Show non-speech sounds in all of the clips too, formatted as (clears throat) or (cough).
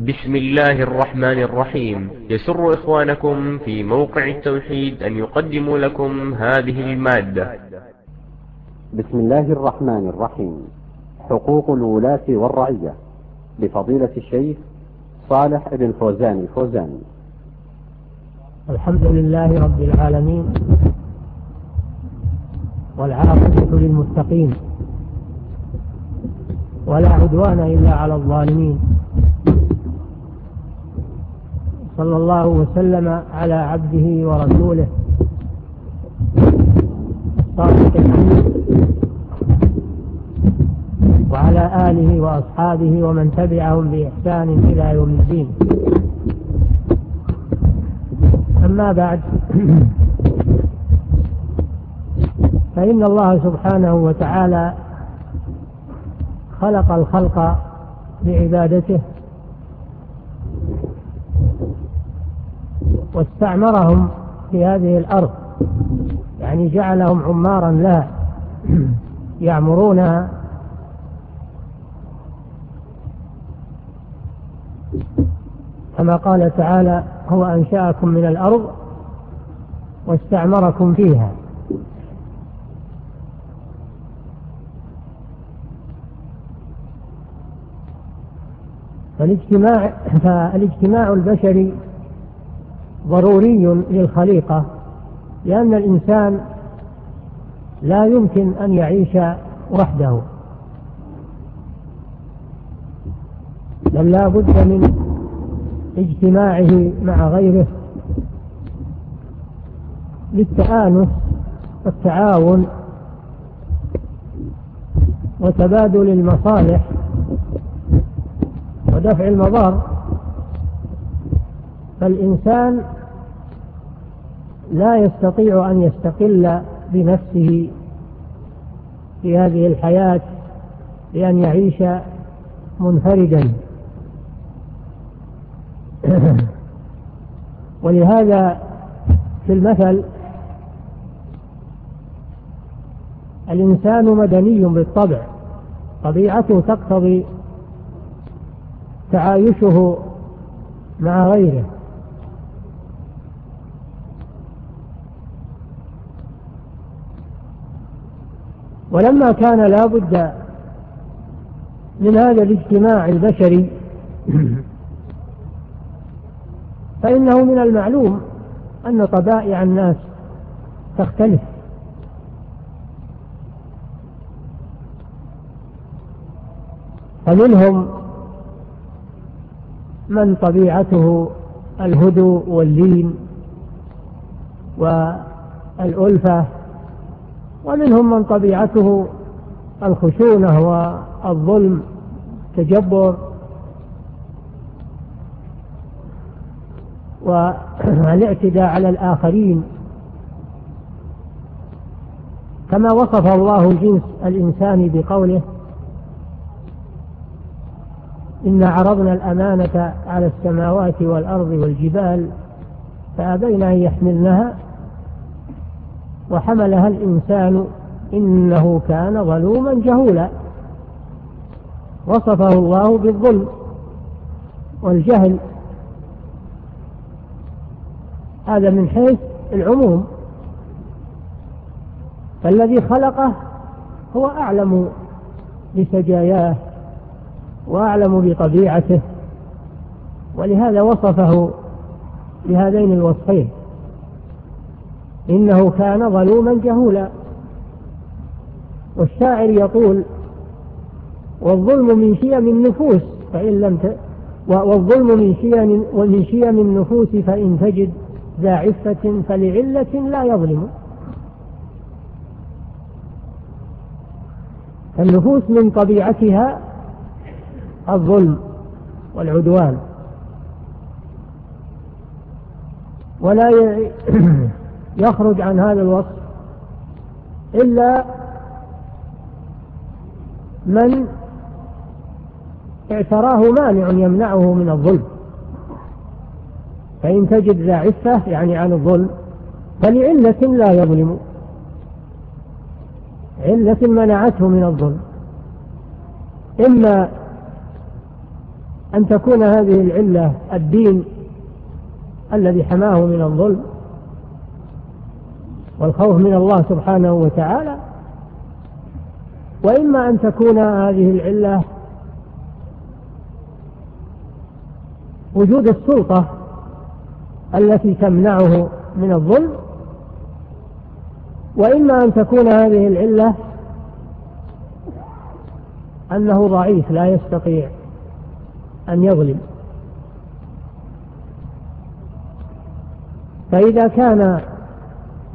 بسم الله الرحمن الرحيم. يسر إخوانكم في موقع التوحيد أن يقدموا لكم هذه المادة. بسم الله الرحمن الرحيم. حقوق الولاة والرعية. بفضيلة الشيخ صالح بن فوزان فوزان الحمد لله رب العالمين والعاقبة للمستقيم ولا عدوان إلا على الظالمين. صلى الله وسلم على عبده ورسوله. الصادق وعلى آله وأصحابه ومن تبعهم بإحسان إلى يوم الدين. أما بعد فإن الله سبحانه وتعالى خلق الخلق لعبادته واستعمرهم في هذه الأرض. يعني جعلهم عمارا لها. (clears throat) يعمرونها كما قال تعالى هو أنشأكم من الأرض واستعمركم فيها. فالاجتماع, (clears throat) فالاجتماع البشري ضروري للخليقة لأن الإنسان لا يمكن أن يعيش وحده. بل لا بد من اجتماعه مع غيره للتآنس والتعاون وتبادل المصالح ودفع المضار. فالإنسان لا يستطيع أن يستقل بنفسه في هذه الحياة بأن يعيش منفردا. (clears throat) ولهذا في المثل الإنسان مدني بالطبع طبيعته تقتضي تعايشه مع غيره. ولما كان لا بد من هذا الاجتماع البشري فإنه من المعلوم أن طبائع الناس تختلف. فمنهم من طبيعته الهدوء واللين والألفة ومنهم من طبيعته الخشونة والظلم تجبر والاعتداء على الآخرين. كما وصف الله جنس الإنسان بقوله إن عرضنا الأمانة على السماوات والأرض والجبال فأبين أن يحملنها وحملها الإنسان إنه كان ظلوما جهولا. وصفه الله بالظلم والجهل. هذا من حيث العموم. فالذي خلقه هو أعلم بسجاياه وأعلم بطبيعته. ولهذا وصفه بهذين الوصفين. إنه كان ظلوما جهولا. والشاعر يقول والظلم من شيم النفوس فإن لم ت... والظلم من شيم ومن شيم النفوس فإن تجد ذا عفة فلعلة لا يظلم. النفوس من طبيعتها الظلم والعدوان. ولا ي... (clears throat) يخرج عن هذا الوصف إلا من اعتراه مانع يمنعه من الظلم. فإن تجد ذا عفة يعني عن الظلم فلعلة لا يظلم. علة منعته من الظلم. إما أن تكون هذه العلة الدين الذي حماه من الظلم والخوف من الله سبحانه وتعالى. وإما أن تكون هذه العلة وجود السلطة التي تمنعه من الظلم وإما أن تكون هذه العلة أنه ضعيف لا يستطيع أن يظلم. فإذا كان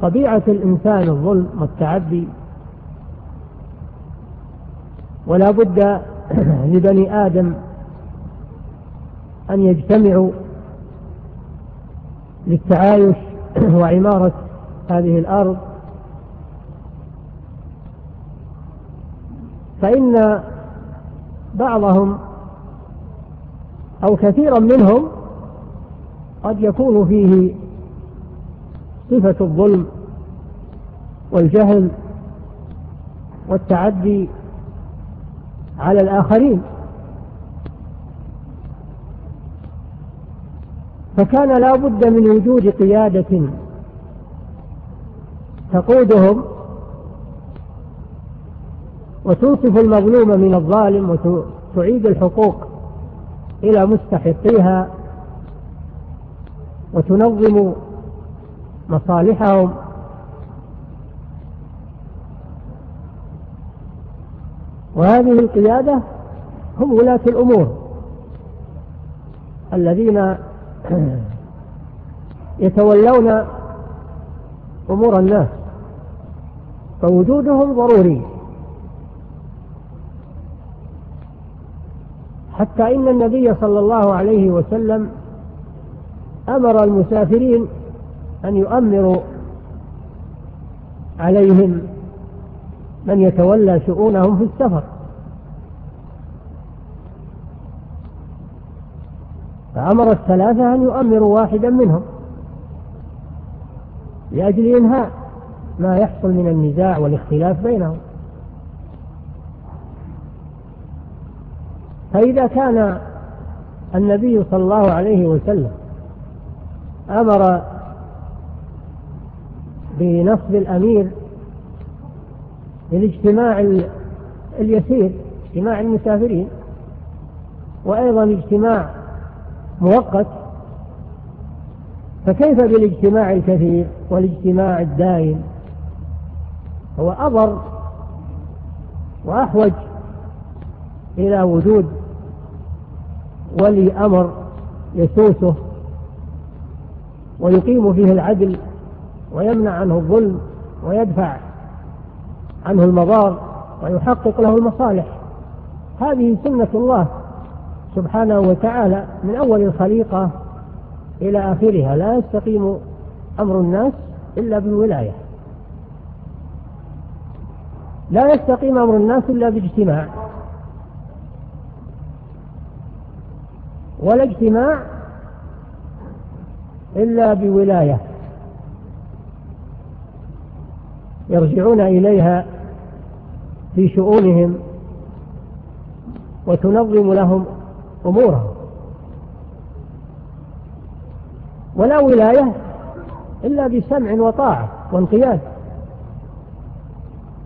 طبيعة الإنسان الظلم والتعدي ولا بد (clears throat) لبني آدم أن يجتمعوا للتعايش (clears throat) وعمارة هذه الأرض. فإن بعضهم أو كثيرا منهم قد يكون فيه صفة الظلم والجهل والتعدي على الآخرين. فكان لا بد من وجود قيادة تقودهم وتوصف المظلوم من الظالم وتعيد الحقوق إلى مستحقيها وتنظم مصالحهم. وهذه القيادة هم ولاة الأمور الذين (clears throat) يتولون أمور الناس فوجودهم ضروري. حتى إن النبي صلى الله عليه وسلم أمر المسافرين أن يؤمروا عليهم من يتولى شؤونهم في السفر. فأمر الثلاثة أن يؤمروا واحدا منهم لأجل إنهاء ما يحصل من النزاع والاختلاف بينهم. فإذا كان النبي صلى الله عليه وسلم أمر بنصب الأمير للاجتماع اليسير اجتماع المسافرين وأيضا اجتماع مؤقت. فكيف بالاجتماع الكثير والاجتماع الدائم؟ هو أضر وأحوج إلى وجود ولي أمر يسوسه ويقيم فيه العدل ويمنع عنه الظلم ويدفع عنه المضار ويحقق له المصالح. هذه سنة الله سبحانه وتعالى من أول الخليقة إلى آخرها. لا يستقيم أمر الناس إلا بالولاية. لا يستقيم أمر الناس إلا باجتماع. ولا اجتماع إلا بولاية. يرجعون إليها في شؤونهم وتنظم لهم أمورهم. ولا ولاية إلا بسمع وطاعة وانقياد.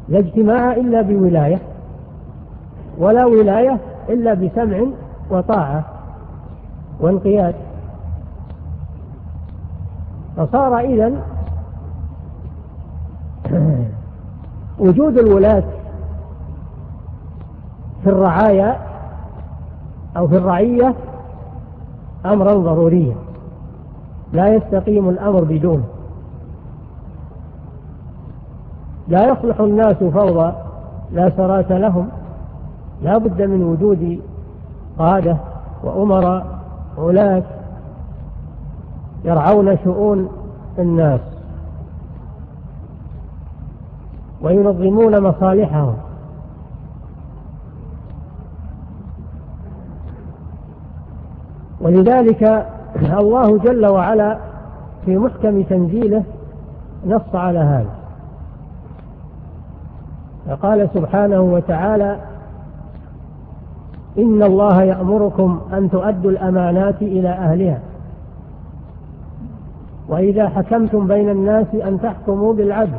لا اجتماع إلا بولاية ولا ولاية إلا بسمع وطاعة وانقياد. فصار إذن وجود الولاة في الرعاية أو في الرعية أمرا ضروريا. لا يستقيم الأمر بدونه لا يصلح الناس فوضى لا سرات لهم. لا بد من وجود قادة وأمراء ولاة يرعون شؤون الناس. وينظمون مصالحهم. ولذلك الله جل وعلا في محكم تنزيله نص على هذا. فقال سبحانه وتعالى إن الله يأمركم أن تؤدوا الأمانات إلى أهلها. وإذا حكمتم بين الناس أن تحكموا بالعدل.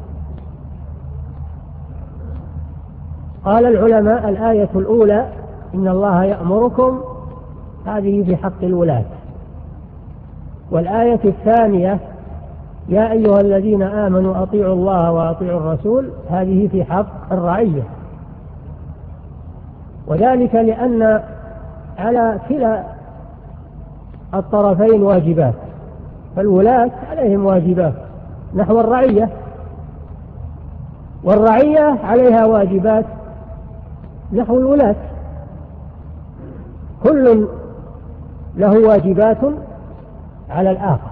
قال العلماء الآية الأولى إن الله يأمركم هذه في حق الولاة والآية الثانية يا أيها الذين آمنوا أطيعوا الله وأطيعوا الرسول هذه في حق الرعية. وذلك لأن على كلا الطرفين واجبات فالولاة عليهم واجبات نحو الرعية. والرعية عليها واجبات نحو الولاة كل له واجبات على الآخر.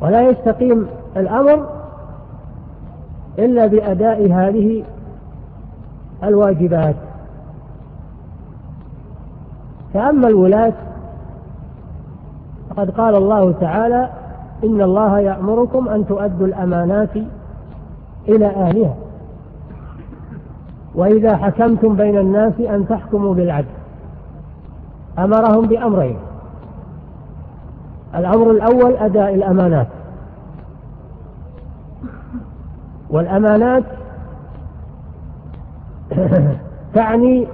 ولا يستقيم الأمر إلا بأداء هذه الواجبات. فأما الولاة فقد قال الله تعالى إن الله يأمركم أن تؤدوا الأمانات إلى أهلها. وإذا حكمتم بين الناس أن تحكموا بالعدل. أمرهم بأمرين. الأمر الأول أداء الأمانات. والأمانات (coughs) تعني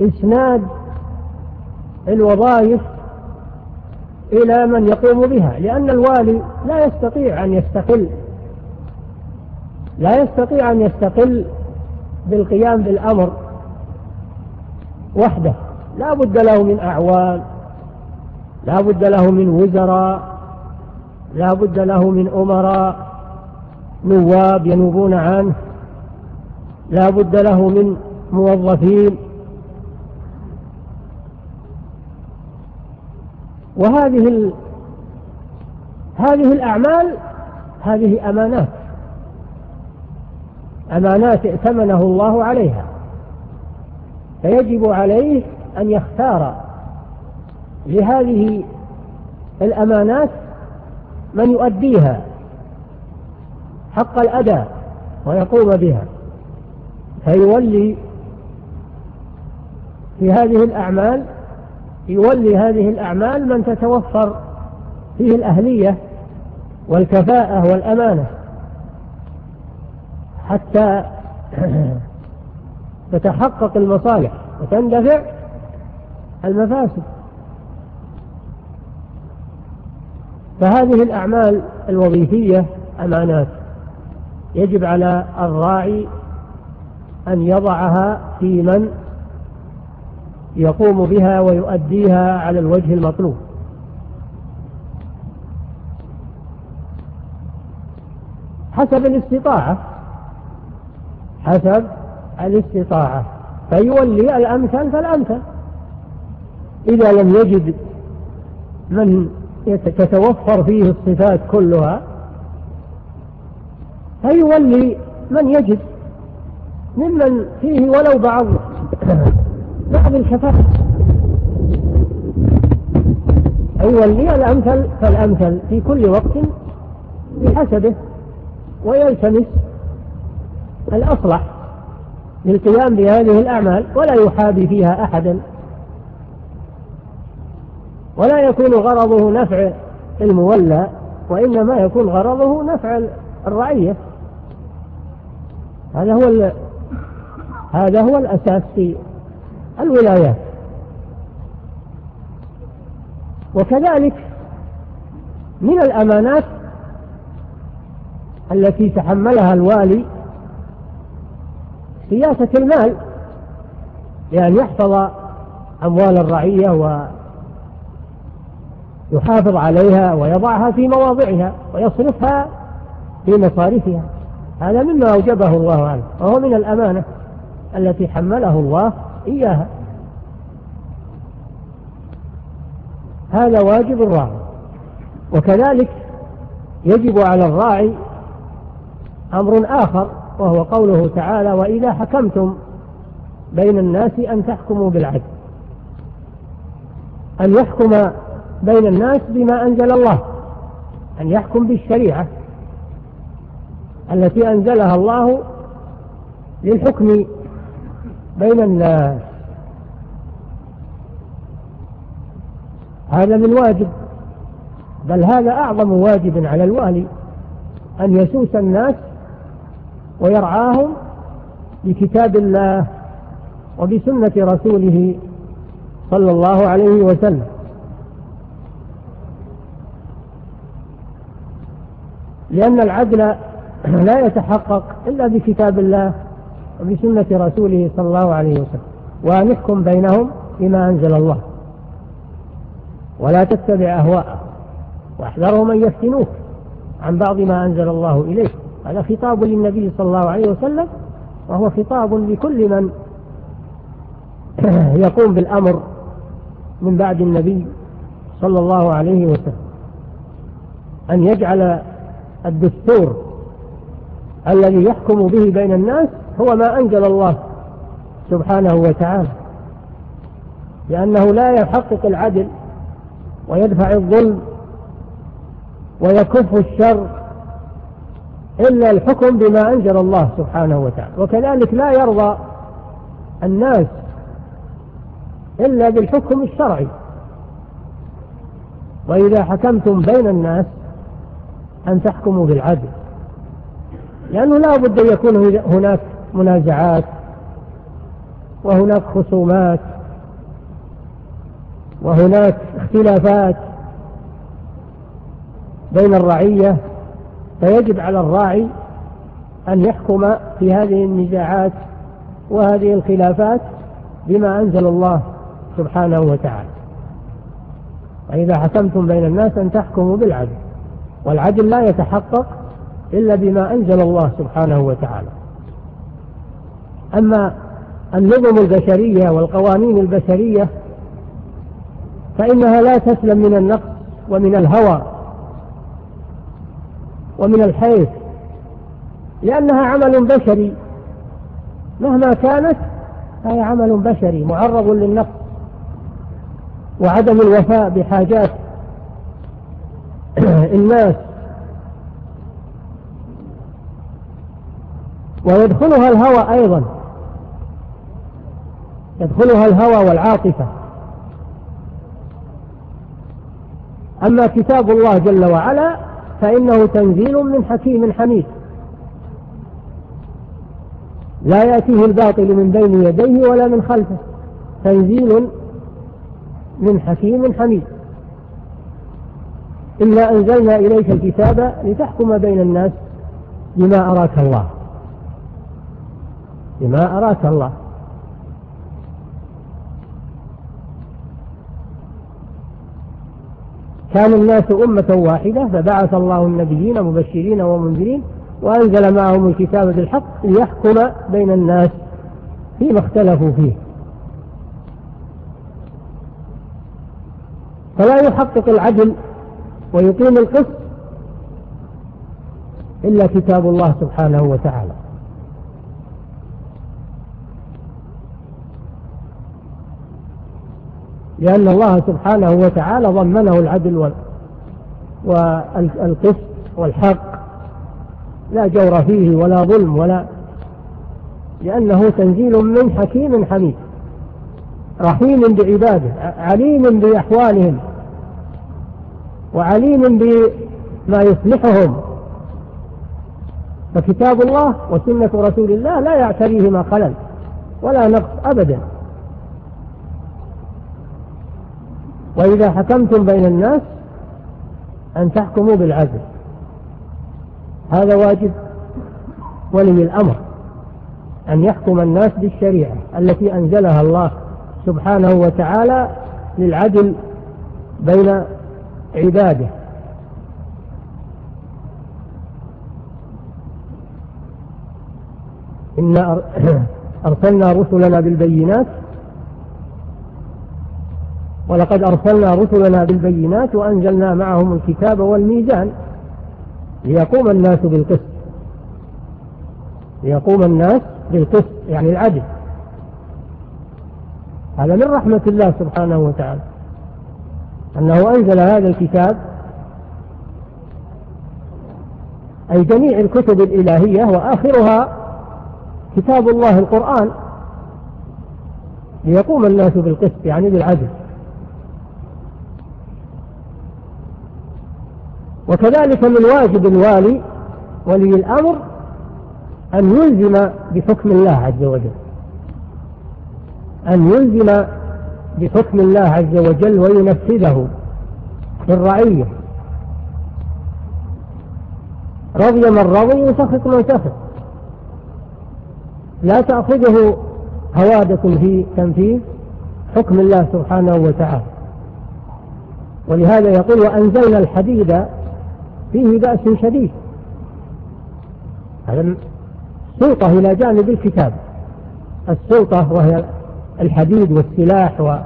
إسناد الوظائف إلى من يقوم بها لأن الوالي لا يستطيع أن يستقل. لا يستطيع أن يستقل بالقيام بالأمر وحده. لا بد له من أعوان لا بد له من وزراء لا بد له من أمراء نواب ينوبون عنه لا بد له من موظفين. وهذه ال... هذه الأعمال هذه أمانات. أمانات ائتمنه الله عليها. فيجب عليه أن يختار. لهذه الأمانات من يؤديها حق الأداء ويقوم بها. فيولي في هذه الأعمال يولي هذه الأعمال من تتوفر فيه الأهلية والكفاءة والأمانة. حتى (clears throat) تتحقق المصالح وتندفع المفاسد. فهذه الأعمال الوظيفية أمانات. يجب على الراعي أن يضعها في من يقوم بها ويؤديها على الوجه المطلوب. حسب الاستطاعة. حسب الاستطاعة. فيولي الأمثل فالأمثل. إذا لم يجد من تتوفر فيه الصفات كلها فيولي من يجد. ممن فيه ولو بعض (clears throat) بعض الكفاءة يولي الأمثل فالأمثل في كل وقت بحسبه ويلتمس الأصلح للقيام بهذه الأعمال ولا يحابي فيها أحدا. ولا يكون غرضه نفع المولى وإنما يكون غرضه نفع الرعية. هذا هو هذا هو الأساس في الولايات. وكذلك من الأمانات التي تحملها الوالي سياسة المال لأن يحفظ أموال الرعية ويحافظ عليها ويضعها في مواضعها ويصرفها في مصارفها. هذا مما أوجبه الله عنه وهو من الأمانة التي حمله الله إياها. هذا واجب الراعي وكذلك يجب على الراعي أمر آخر وهو قوله تعالى وإذا حكمتم بين الناس أن تحكموا بالعدل. أن يحكم بين الناس بما أنزل الله. أن يحكم بالشريعة التي أنزلها الله للحكم بين الناس. هذا من واجب بل هذا أعظم واجب على الوالي أن يسوس الناس ويرعاهم بكتاب الله وبسنة رسوله صلى الله عليه وسلم. لأن العدل (clears throat) لا يتحقق إلا بكتاب الله وبسنة رسوله صلى الله عليه وسلم. ونحكم بينهم بما أنزل الله. ولا تتبع أهواءه واحذرهم أن يفتنوك عن بعض ما أنزل الله إليك. هذا خطاب للنبي صلى الله عليه وسلم وهو خطاب لكل من (clears throat) يقوم بالأمر من بعد النبي صلى الله عليه وسلم. أن يجعل الدستور الذي يحكم به بين الناس هو ما أنجل الله سبحانه وتعالى. لأنه لا يحقق العدل ويدفع الظلم ويكف الشر إلا الحكم بما أنزل الله سبحانه وتعالى. وكذلك لا يرضى الناس إلا بالحكم الشرعي. وإذا حكمتم بين الناس أن تحكموا بالعدل. لأنه لا بد أن يكون هناك منازعات وهناك خصومات وهناك اختلافات بين الرعية فيجب على الراعي أن يحكم في هذه النزاعات وهذه الخلافات بما أنزل الله سبحانه وتعالى. وإذا حكمتم بين الناس أن تحكموا بالعدل والعدل لا يتحقق إلا بما أنزل الله سبحانه وتعالى. أما النظم البشرية والقوانين البشرية فإنها لا تسلم من النقص ومن الهوى ومن الحيث لأنها عمل بشري. مهما كانت هي عمل بشري معرض للنقص وعدم الوفاء بحاجات (clears throat) الناس. ويدخلها الهوى أيضا. يدخلها الهوى والعاطفة. أما كتاب الله جل وعلا فإنه تنزيل من حكيم حميد. لا يأتيه الباطل من بين يديه ولا من خلفه. تنزيل من حكيم حميد. إلا أنزلنا إليك الكتاب لتحكم بين الناس بما أراك الله. بما أراك الله. كان الناس أمة واحدة فبعث الله النبيين مبشرين ومنذرين وأنزل معهم الكتاب بالحق ليحكم بين الناس فيما اختلفوا فيه. فلا يحقق العدل ويقيم القسط إلا كتاب الله سبحانه وتعالى. لأن الله سبحانه وتعالى ضمنه العدل والقسط والحق. لا جور فيه ولا ظلم ولا لأنه تنزيل من حكيم حميد. رحيم بعباده عليم بأحوالهم وعليم بما يصلحهم. فكتاب الله وسنة رسول الله لا يعتريهما خلل ولا نقص أبدا. وإذا حكمتم بين الناس أن تحكموا بالعدل. هذا واجب ولي الأمر أن يحكم الناس بالشريعة التي أنزلها الله سبحانه وتعالى للعدل بين عباده. إن (clears throat) أرسلنا رسلنا بالبينات ولقد أرسلنا رسلنا بالبينات وأنزلنا معهم الكتاب والميزان ليقوم الناس بالقسط. ليقوم الناس بالقسط يعني العدل. هذا من رحمة الله سبحانه وتعالى. أنه أنزل هذا الكتاب أي جميع الكتب الإلهية وآخرها كتاب الله القرآن ليقوم الناس بالقسط يعني بالعدل. وكذلك من واجب الوالي ولي الأمر أن يلزم بحكم الله عز وجل. أن يلزم بحكم الله عز وجل وينفذه في الرعية رضي من رضي يسخط من سخط. لا تأخذه هوادة في تنفيذ حكم الله سبحانه وتعالى. ولهذا يقول وأنزلنا الحديد فيه بأس شديد هذا السلطة إلى جانب الكتاب. السلطة وهي الحديد والسلاح و...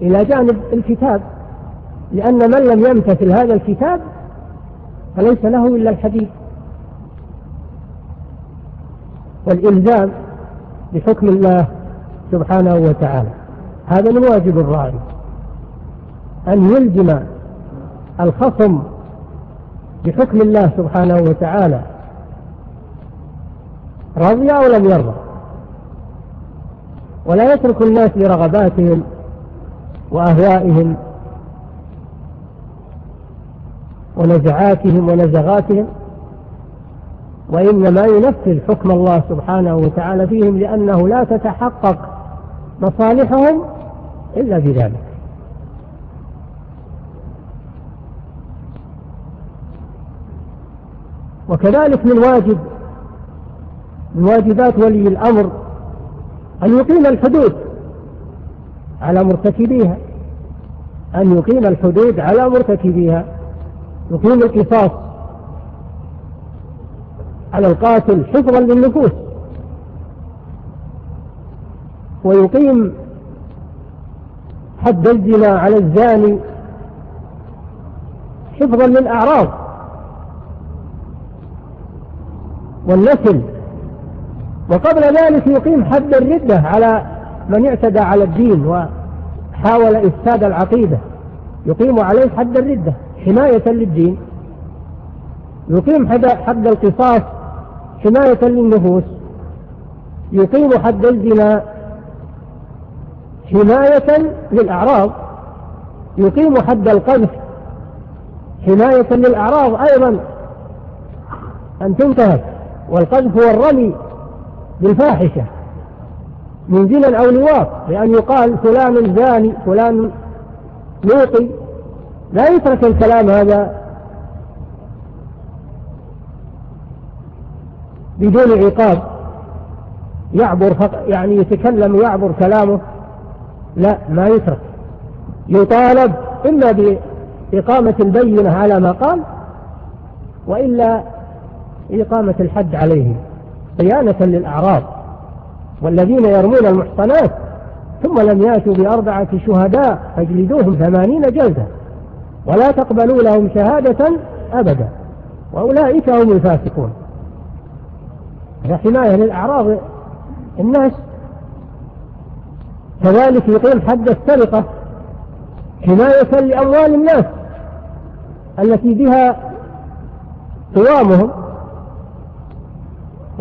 إلى جانب الكتاب. لأن من لم يمتثل هذا الكتاب فليس له إلا الحديد. والإلزام بحكم الله سبحانه وتعالى. هذا من واجب أن يلزم الخصم بحكم الله سبحانه وتعالى. رضي أو لم يرضى. ولا يترك الناس لرغباتهم وأهوائهم ونزعاتهم ونزغاتهم وإنما ينفذ حكم الله سبحانه وتعالى فيهم لأنه لا تتحقق مصالحهم إلا بذلك. وكذلك من واجب من واجبات ولي الأمر أن يقيم الحدود على مرتكبيها. أن يقيم الحدود على مرتكبيها. يقيم القصاص على القاتل حفظا للنفوس. ويقيم حد الزنا على الزاني حفظا للأعراض. والنسل وقبل ذلك يقيم حد الردة على من اعتدى على الدين وحاول إفساد العقيدة. يقيم عليه حد الردة حماية للدين. يقيم حد القصاص حماية للنفوس. يقيم حد الزنا حماية للأعراض. يقيم حد القذف حماية للأعراض أيضا. أن تنتهك والقذف والرمي بالفاحشة من زنا أو نواط لأن يقال فلان زاني فلان موطي. لا يترك الكلام هذا بدون عقاب. يعبر فقط يعني يتكلم ويعبر كلامه. لا ما يترك. يطالب إما بإقامة البينة على ما قال وإلا إقامة الحد عليهم صيانة للأعراض والذين يرمون المحصنات ثم لم يأتوا بأربعة شهداء فاجلدوهم ثمانين جلدة ولا تقبلوا لهم شهادة أبدا وأولئك هم الفاسقون. حماية للأعراض الناس. كذلك يقيم حد السرقة حماية لأموال الناس التي بها قوامهم.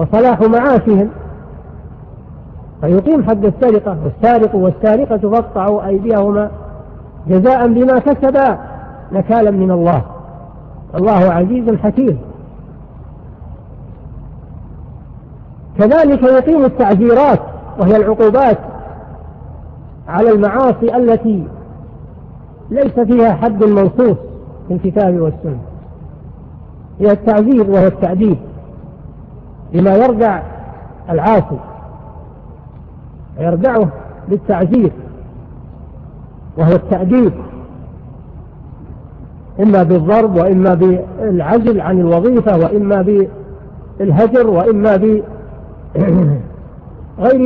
وصلاح معاشهم. فيقيم حد السرقة والسارق والسارقة فاقطعوا أيديهما جزاء بما كسبا نكالا من الله. الله عزيز حكيم. كذلك يقيم التعذيرات وهي العقوبات على المعاصي التي ليس فيها حد منصوص في الكتاب والسنة. هي التعذير وهو التعذيب بما يرجع العاصي ويرجعه للتعزيز وهو التأديب إما بالضرب وإما بالعزل عن الوظيفة وإما بالهجر وإما بغير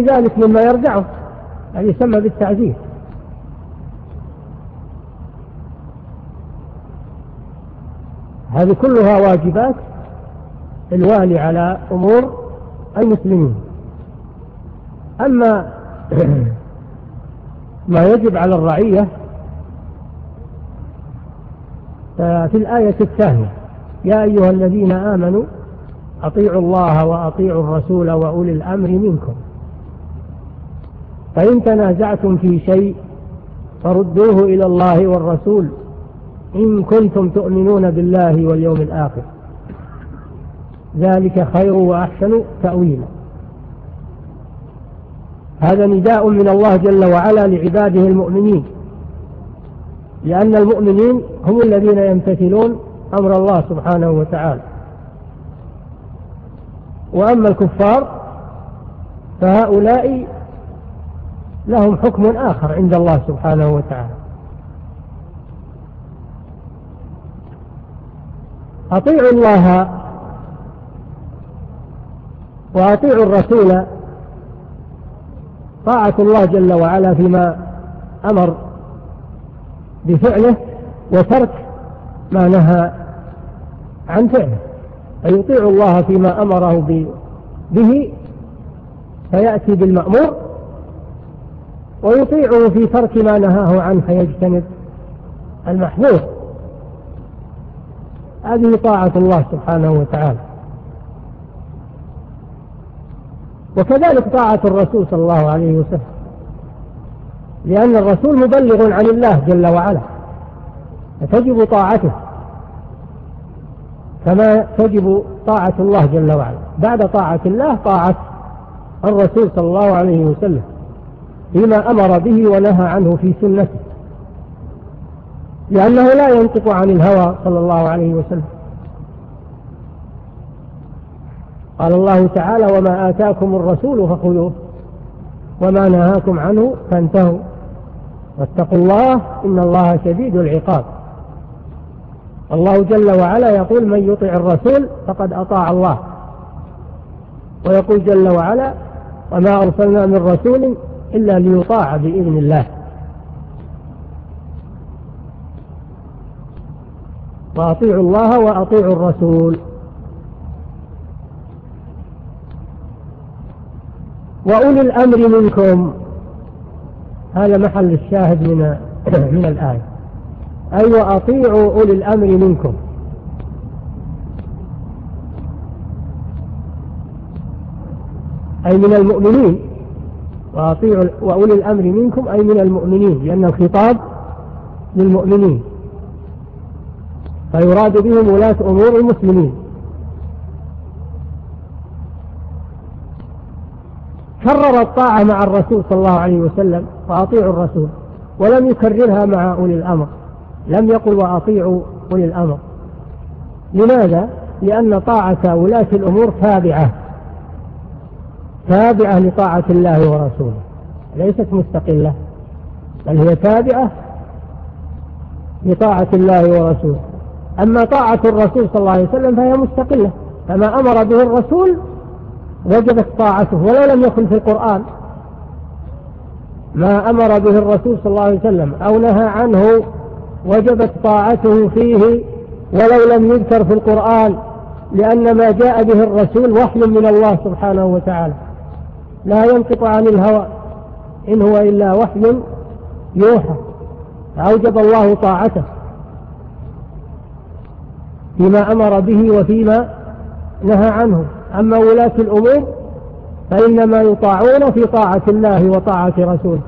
(clears throat) ذلك مما يرجعه يعني يسمى بالتعزيز هذه كلها واجبات الوالي على أمور المسلمين. أما (clears throat) ما يجب على الرعية آه، في الآية الثانية يا أيها الذين آمنوا أطيعوا الله وأطيعوا الرسول وأولي الأمر منكم. فإن تنازعتم في شيء فردوه إلى الله والرسول إن كنتم تؤمنون بالله واليوم الآخر. ذلك خير وأحسن تأويلا. هذا نداء من الله جل وعلا لعباده المؤمنين لأن المؤمنين هم الذين يمتثلون أمر الله سبحانه وتعالى. وأما الكفار فهؤلاء لهم حكم آخر عند الله سبحانه وتعالى. أطيعوا الله وأطيعوا الرسول طاعة الله جل وعلا فيما أمر بفعله وترك ما نهى عن فعله. فيطيع الله فيما أمره به فيأتي بالمأمور ويطيعه في ترك ما نهاه عنه فيجتنب المحذور. هذه طاعة الله سبحانه وتعالى. وكذلك طاعة الرسول صلى الله عليه وسلم. لأن الرسول مبلغ عن الله جل وعلا. فتجب طاعته. كما تجب طاعة الله جل وعلا. بعد طاعة الله طاعة الرسول صلى الله عليه وسلم. فيما أمر به ونهى عنه في سنته. لأنه لا ينطق عن الهوى صلى الله عليه وسلم. قال الله تعالى وما آتاكم الرسول فخذوه وما نهاكم عنه فانتهوا واتقوا الله إن الله شديد العقاب الله جل وعلا يقول من يطع الرسول فقد أطاع الله ويقول جل وعلا وما أرسلنا من رسول إلا ليطاع بإذن الله وأطيعوا الله وأطيعوا الرسول وأولي الأمر منكم. هذا محل الشاهد من (clears throat) من الآية. أي وأطيعوا أولي الأمر منكم. أي من المؤمنين. وأطيعوا وأولي الأمر منكم أي من المؤمنين. لأن الخطاب للمؤمنين. فيراد بهم ولاة أمور المسلمين. كرر الطاعة مع الرسول صلى الله عليه وسلم وأطيعوا الرسول ولم يكررها مع أولي الأمر. لم يقل وأطيعوا أولي الأمر. لماذا؟ لأن طاعة ولاة الأمور تابعة. تابعة لطاعة الله ورسوله. ليست مستقلة بل هي تابعة لطاعة الله ورسوله. أما طاعة الرسول صلى الله عليه وسلم فهي مستقلة فما أمر به الرسول وجبت طاعته ولو لم يكن في القرآن ما أمر به الرسول صلى الله عليه وسلم أو نهى عنه وجبت طاعته فيه ولو لم يذكر في القرآن لأن ما جاء به الرسول وحي من الله سبحانه وتعالى لا ينطق عن الهوى إن هو إلا وحي يوحى أوجب الله طاعته فيما أمر به وفيما نهى عنه أما ولاة الأمور فإنما يطاعون في طاعة الله وطاعة رسوله.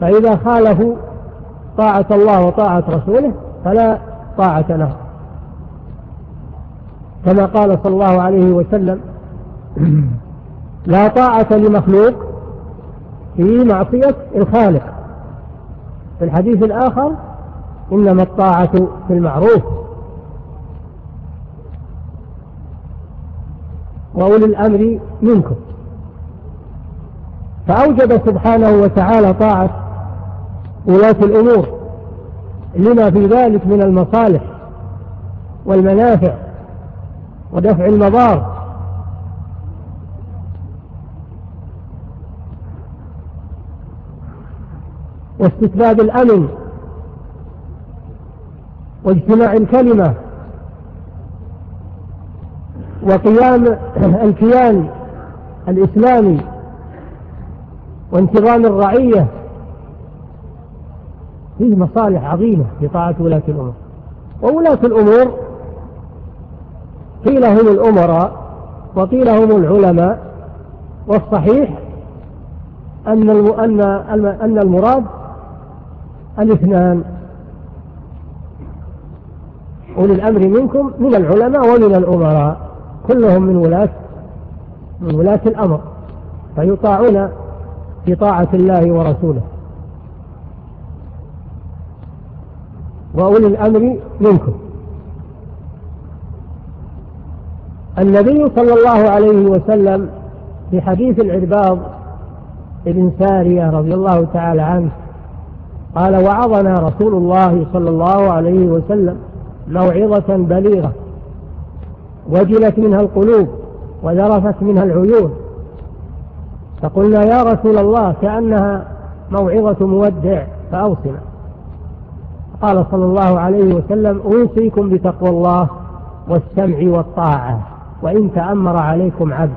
فإذا خالفوا طاعة الله وطاعة رسوله فلا طاعة له. كما قال صلى الله عليه وسلم (clears throat) لا طاعة لمخلوق في معصية الخالق. في الحديث الآخر إنما الطاعة في المعروف. وأولي الأمر منكم. فأوجب سبحانه وتعالى طاعة ولاة الأمور لما في ذلك من المصالح والمنافع ودفع المضار. واستتباب الأمن واجتماع الكلمة وقيام الكيان الإسلامي وانتظام الرعية. فيه مصالح عظيمة في طاعة ولاة الأمور. وولاة الأمور قيل هم الأمراء وقيل هم العلماء والصحيح أن أن المراد الاثنان. أولي الأمر منكم من العلماء ومن الأمراء. كلهم من ولاة من ولاة الأمر فيطاعون في طاعة الله ورسوله. وأولي الأمر منكم. النبي صلى الله عليه وسلم في حديث العرباض ابن سارية رضي الله تعالى عنه قال وعظنا رسول الله صلى الله عليه وسلم موعظة بليغة. وجلت منها القلوب وذرفت منها العيون. فقلنا يا رسول الله كأنها موعظة مودع فأوصنا. قال صلى الله عليه وسلم أوصيكم بتقوى الله والسمع والطاعة وإن تأمر عليكم عبد.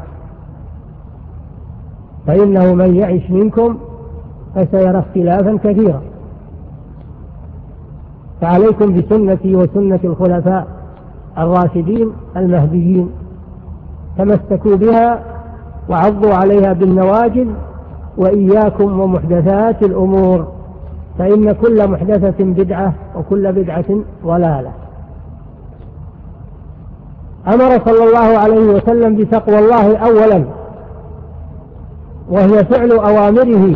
فإنه من يعش منكم فسيرى اختلافا كثيرا. فعليكم بسنتي وسنة الخلفاء. الراشدين المهديين تمسكوا بها وعضوا عليها بالنواجذ وإياكم ومحدثات الأمور فإن كل محدثة بدعة وكل بدعة ضلالة. أمر صلى الله عليه وسلم بتقوى الله أولا وهي فعل أوامره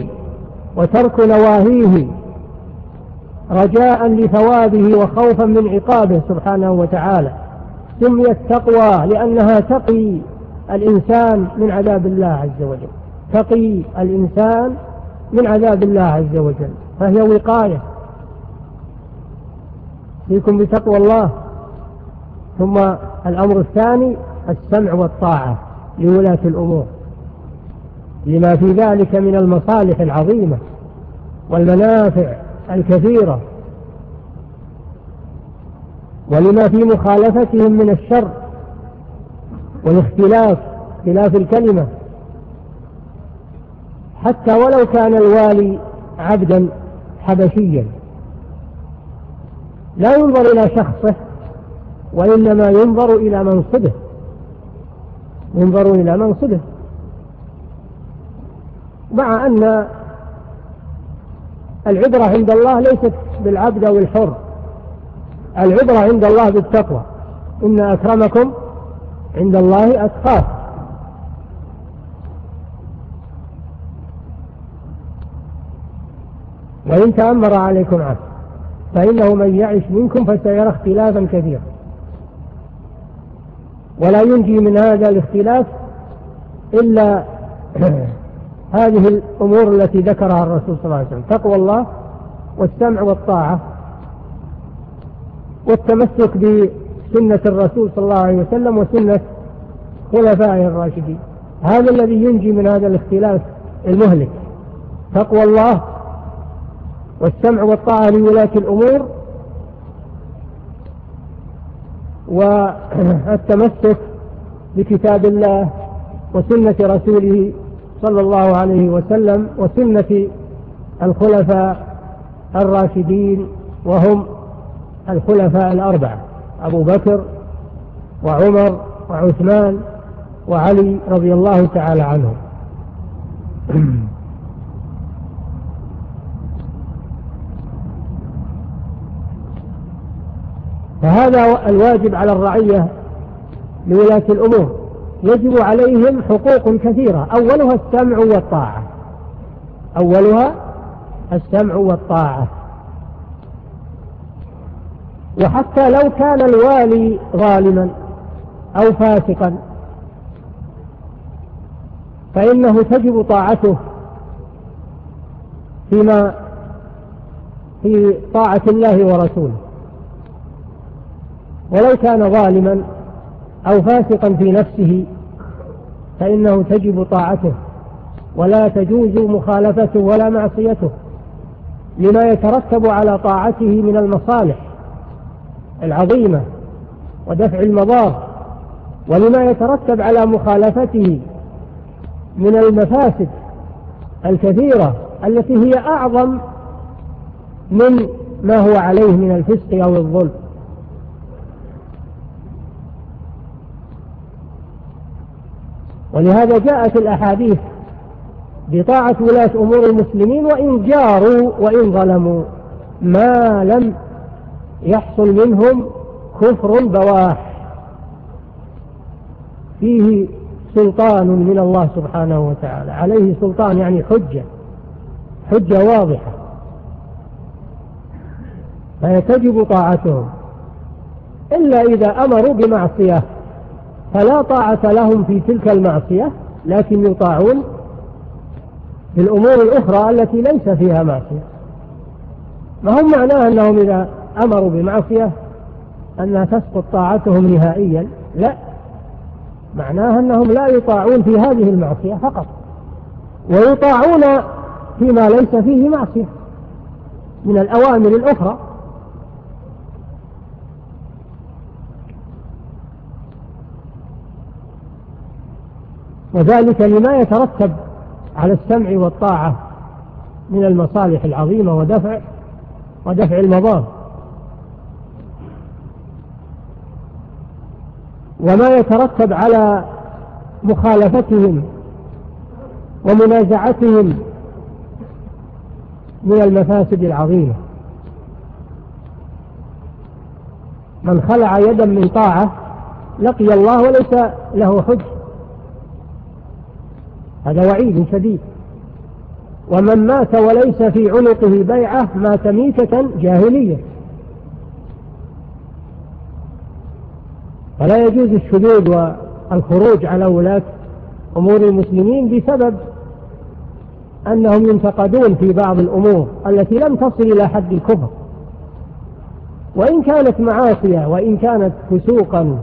وترك نواهيه رجاء لثوابه وخوفا من عقابه سبحانه وتعالى. سميت تقوى لأنها تقي الإنسان من عذاب الله عز وجل. تقي الإنسان من عذاب الله عز وجل. فهي وقاية فيكم بتقوى الله. ثم الأمر الثاني السمع والطاعة لولاة الأمور. لما في ذلك من المصالح العظيمة والمنافع الكثيرة ولما في مخالفتهم من الشر والاختلاف اختلاف الكلمة. حتى ولو كان الوالي عبدا حبشيا. لا ينظر إلى شخصه وإنما ينظر إلى منصبه. ينظر إلى منصبه. مع أن العبرة عند الله ليست بالعبد أو الحر. العبرة عند الله بالتقوى. إن أكرمكم عند الله أتقاكم وإن تأمر عليكم عبد فإنه من يعش منكم فسيرى اختلافا كثيرا. ولا ينجي من هذا الاختلاف إلا (clears throat) هذه الأمور التي ذكرها الرسول صلى الله عليه وسلم. تقوى الله والسمع والطاعة. والتمسك بسنة الرسول صلى الله عليه وسلم وسنة خلفائه الراشدين. هذا الذي ينجي من هذا الاختلاف المهلك. تقوى الله والسمع والطاعة لولاة الأمور والتمسك بكتاب الله وسنة رسوله صلى الله عليه وسلم وسنة الخلفاء الراشدين وهم الخلفاء الأربعة أبو بكر وعمر وعثمان وعلي رضي الله تعالى عنهم. فهذا الواجب على الرعية لولاة الأمور. يجب عليهم حقوق كثيرة أولها السمع والطاعة. أولها السمع والطاعة. وحتى لو كان الوالي ظالما أو فاسقا. فإنه تجب طاعته فيما في طاعة الله ورسوله. ولو كان ظالما أو فاسقا في نفسه فإنه تجب طاعته. ولا تجوز مخالفته ولا معصيته لما يترتب على طاعته من المصالح. العظيمة ودفع المضار ولما يترتب على مخالفته من المفاسد الكثيرة التي هي أعظم من ما هو عليه من الفسق أو الظلم. ولهذا جاءت الأحاديث بطاعة ولاة أمور المسلمين وإن جاروا وإن ظلموا ما لم يحصل منهم كفر بواح. فيه سلطان من الله سبحانه وتعالى. عليه سلطان يعني حجة. حجة واضحة. فيتجب طاعتهم. إلا إذا أمروا بمعصية. فلا طاعة لهم في تلك المعصية لكن يطاعون في الأمور الأخرى التي ليس فيها معصية. ما هم معناه أنهم إذا أمروا بمعصية أنها تسقط طاعتهم نهائيا. لا. معناها أنهم لا يطاعون في هذه المعصية فقط. ويطاعون فيما ليس فيه معصية من الأوامر الأخرى. وذلك لما يترتب على السمع والطاعة من المصالح العظيمة ودفع ودفع المضار. وما يترتب على مخالفتهم ومنازعتهم من المفاسد العظيمة. من خلع يدا من طاعة لقي الله وليس له حج هذا وعيد شديد. ومن مات وليس في عنقه بيعة مات ميتة جاهلية. فلا يجوز الشذوذ والخروج على ولاة أمور المسلمين بسبب أنهم ينتقدون في بعض الأمور التي لم تصل إلى حد الكفر. وإن كانت معاصية وإن كانت فسوقا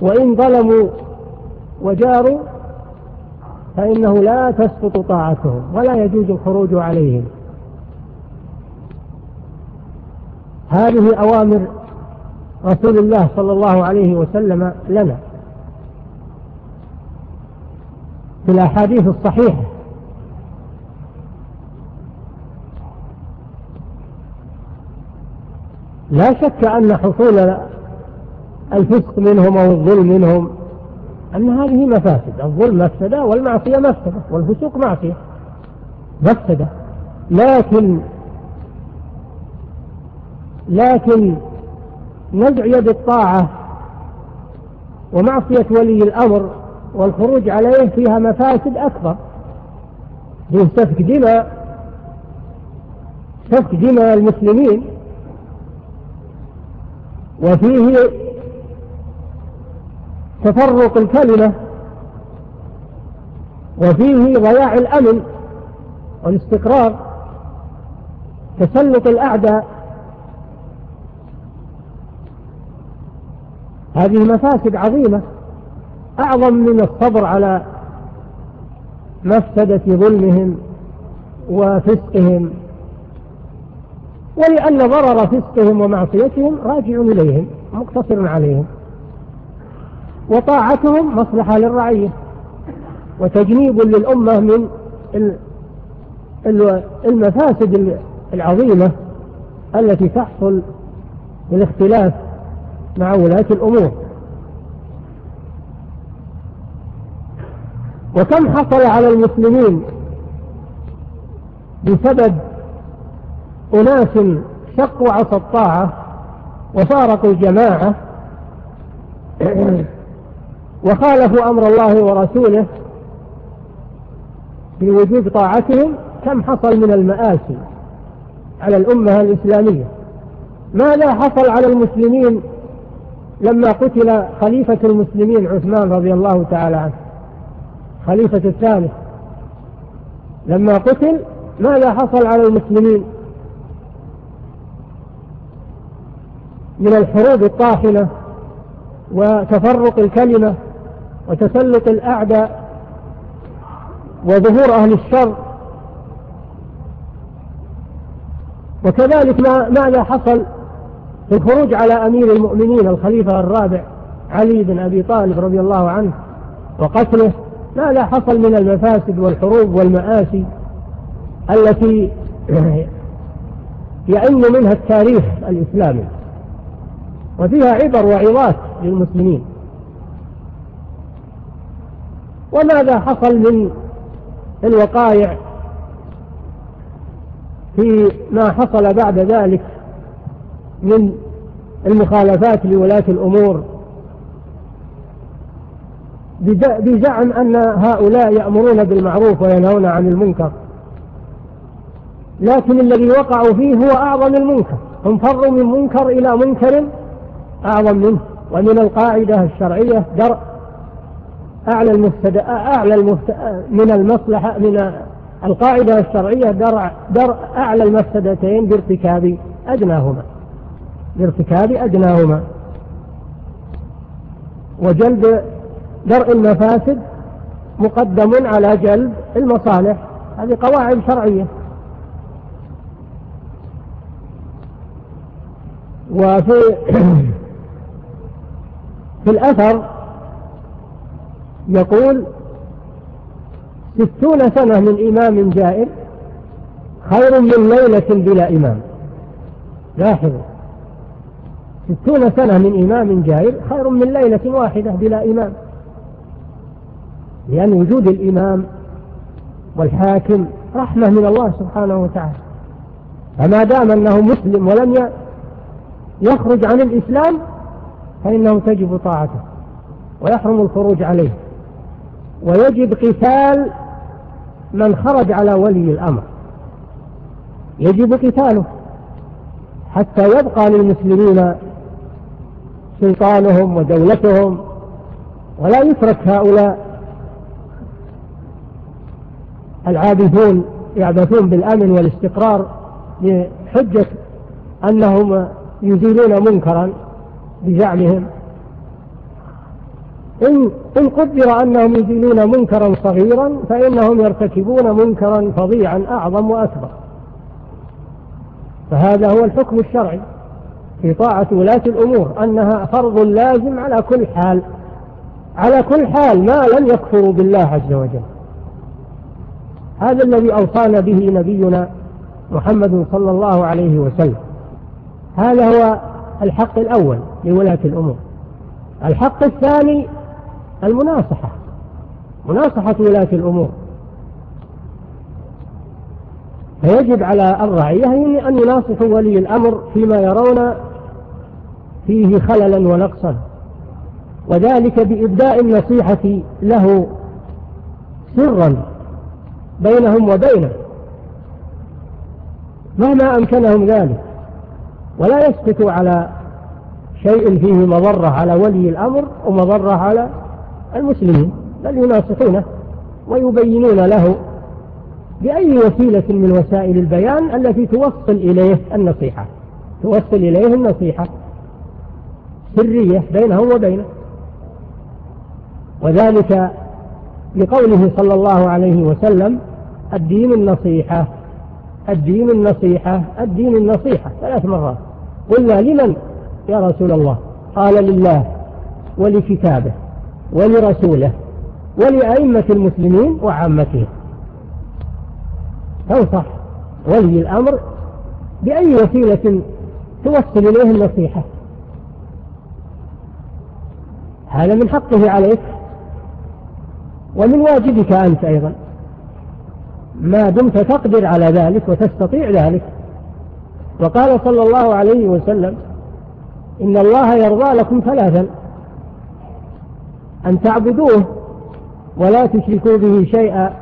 وإن ظلموا وجاروا فإنه لا تسقط طاعتهم ولا يجوز الخروج عليهم. هذه أوامر رسول الله صلى الله عليه وسلم لنا. في الأحاديث الصحيحة. لا شك أن حصول الفسق منهم أو الظلم منهم أن هذه مفاسد. الظلم مفسدة والمعصية مفسدة والفسوق معصية مفسدة. لكن لكن نزع يد الطاعة ومعصية ولي الأمر والخروج عليه فيها مفاسد أكبر. فيه سفك دماء سفك دماء المسلمين. وفيه تفرق الكلمة. وفيه ضياع الأمن والاستقرار. تسلط الأعداء. هذه مفاسد عظيمة. أعظم من الصبر على مفسدة ظلمهم وفسقهم. ولأن ضرر فسقهم ومعصيتهم راجع إليهم مقتصر عليهم. وطاعتهم مصلحة للرعية. وتجنيب للأمة من المفاسد العظيمة التي تحصل بالاختلاف مع ولاة الأمور. وكم حصل على المسلمين بسبب أناس شقوا عصا الطاعة وفارقوا الجماعة (clears throat) وخالفوا أمر الله ورسوله في وجوب طاعتهم كم حصل من المآسي على الأمة الإسلامية؟ ماذا حصل على المسلمين لما قتل خليفة المسلمين عثمان رضي الله تعالى عنه. خليفة الثالث لما قتل ماذا حصل على المسلمين؟ من الحروب الطاحنة وتفرق الكلمة وتسلط الأعداء وظهور أهل الشر. وكذلك ماذا حصل في الخروج على أمير المؤمنين الخليفة الرابع علي بن أبي طالب رضي الله عنه وقتله ما لا حصل من المفاسد والحروب والمآسي التي (clears throat) يئن منها التاريخ الإسلامي وفيها عبر وعظات للمسلمين. وماذا حصل من الوقائع في ما حصل بعد ذلك من المخالفات لولاة الأمور. بزعم أن هؤلاء يأمرون بالمعروف وينهون عن المنكر. لكن الذي وقعوا فيه هو أعظم المنكر. هم فروا من منكر إلى منكر أعظم منه. ومن القاعدة الشرعية درء. أعلى المفتد أعلى المفت... من المصلحة من القاعدة الشرعية درء درء أعلى المفسدتين بارتكاب أدناهما. لارتكاب أدناهما. وجلب درء المفاسد مقدم على جلب المصالح. هذه قواعد شرعية. وفي (clears throat) في الأثر يقول ستون سنة من إمام جائر خير من ليلة بلا إمام. لاحظوا. ستون سنة من إمام جائر خير من ليلة واحدة بلا إمام. لأن وجود الإمام والحاكم رحمة من الله سبحانه وتعالى. فما دام أنه مسلم ولم يخرج عن الإسلام فإنه تجب طاعته ويحرم الخروج عليه. ويجب قتال من خرج على ولي الأمر. يجب قتاله حتى يبقى للمسلمين سلطانهم ودولتهم ولا يترك هؤلاء العابثون يعبثون بالأمن والاستقرار بحجة أنهم يزيلون منكرا بزعمهم. إن, إن قدر أنهم يزيلون منكرا صغيرا فإنهم يرتكبون منكرا فظيعا أعظم وأكبر. فهذا هو الحكم الشرعي. في طاعة ولاة الأمور أنها فرض لازم على كل حال على كل حال ما لم يكفروا بالله عز وجل. هذا الذي أوصانا به نبينا محمد صلى الله عليه وسلم. هذا هو الحق الأول لولاة الأمور. الحق الثاني المناصحة مناصحة ولاة الأمور. فيجب على الرعية أن يناصحوا ولي الأمر فيما يرون فيه خللا ونقصا. وذلك بإبداء النصيحة له سرا بينهم وبينه. مهما أمكنهم ذلك. ولا يسكتوا على شيء فيه مضرة على ولي الأمر ومضرة على المسلمين. بل يناصحونه ويبينون له بأي وسيلة من وسائل البيان التي توصل إليه النصيحة. توصل إليه النصيحة. سرية بينه وبينه. وذلك لقوله صلى الله عليه وسلم الدين النصيحة الدين النصيحة الدين النصيحة ثلاث مرات. قلنا لمن؟ يا رسول الله. قال لله ولكتابه ولرسوله ولأئمة المسلمين وعامتهم تنصح ولي الأمر بأي وسيلة توصل إليه النصيحة. هذا من حقه عليك ومن واجبك أنت أيضا. ما دمت تقدر على ذلك وتستطيع ذلك. وقال صلى الله عليه وسلم إن الله يرضى لكم ثلاثا أن تعبدوه ولا تشركوا به شيئا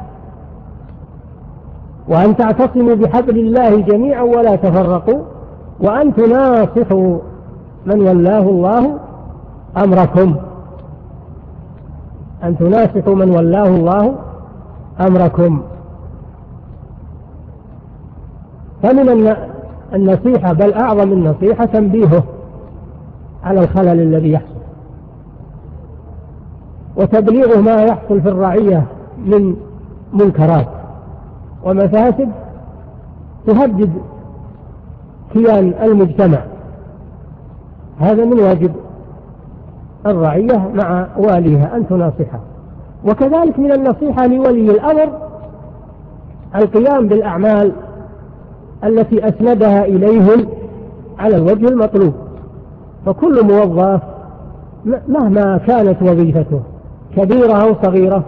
وأن تعتصموا بحبل الله جميعا ولا تفرقوا وأن تناصحوا من ولاه الله أمركم. أن تناسقوا من ولاه الله أمركم. فمن النصيحة بل أعظم النصيحة تنبيهه على الخلل الذي يحصل. وتبليغ ما يحصل في الرعية من منكرات ومفاسد تهدد كيان المجتمع. هذا من واجب الرعية مع واليها أن تناصحه وكذلك من النصيحة لولي الأمر القيام بالأعمال التي أسندها إليهم على الوجه المطلوب. فكل موظف مهما كانت وظيفته كبيرة أو صغيرة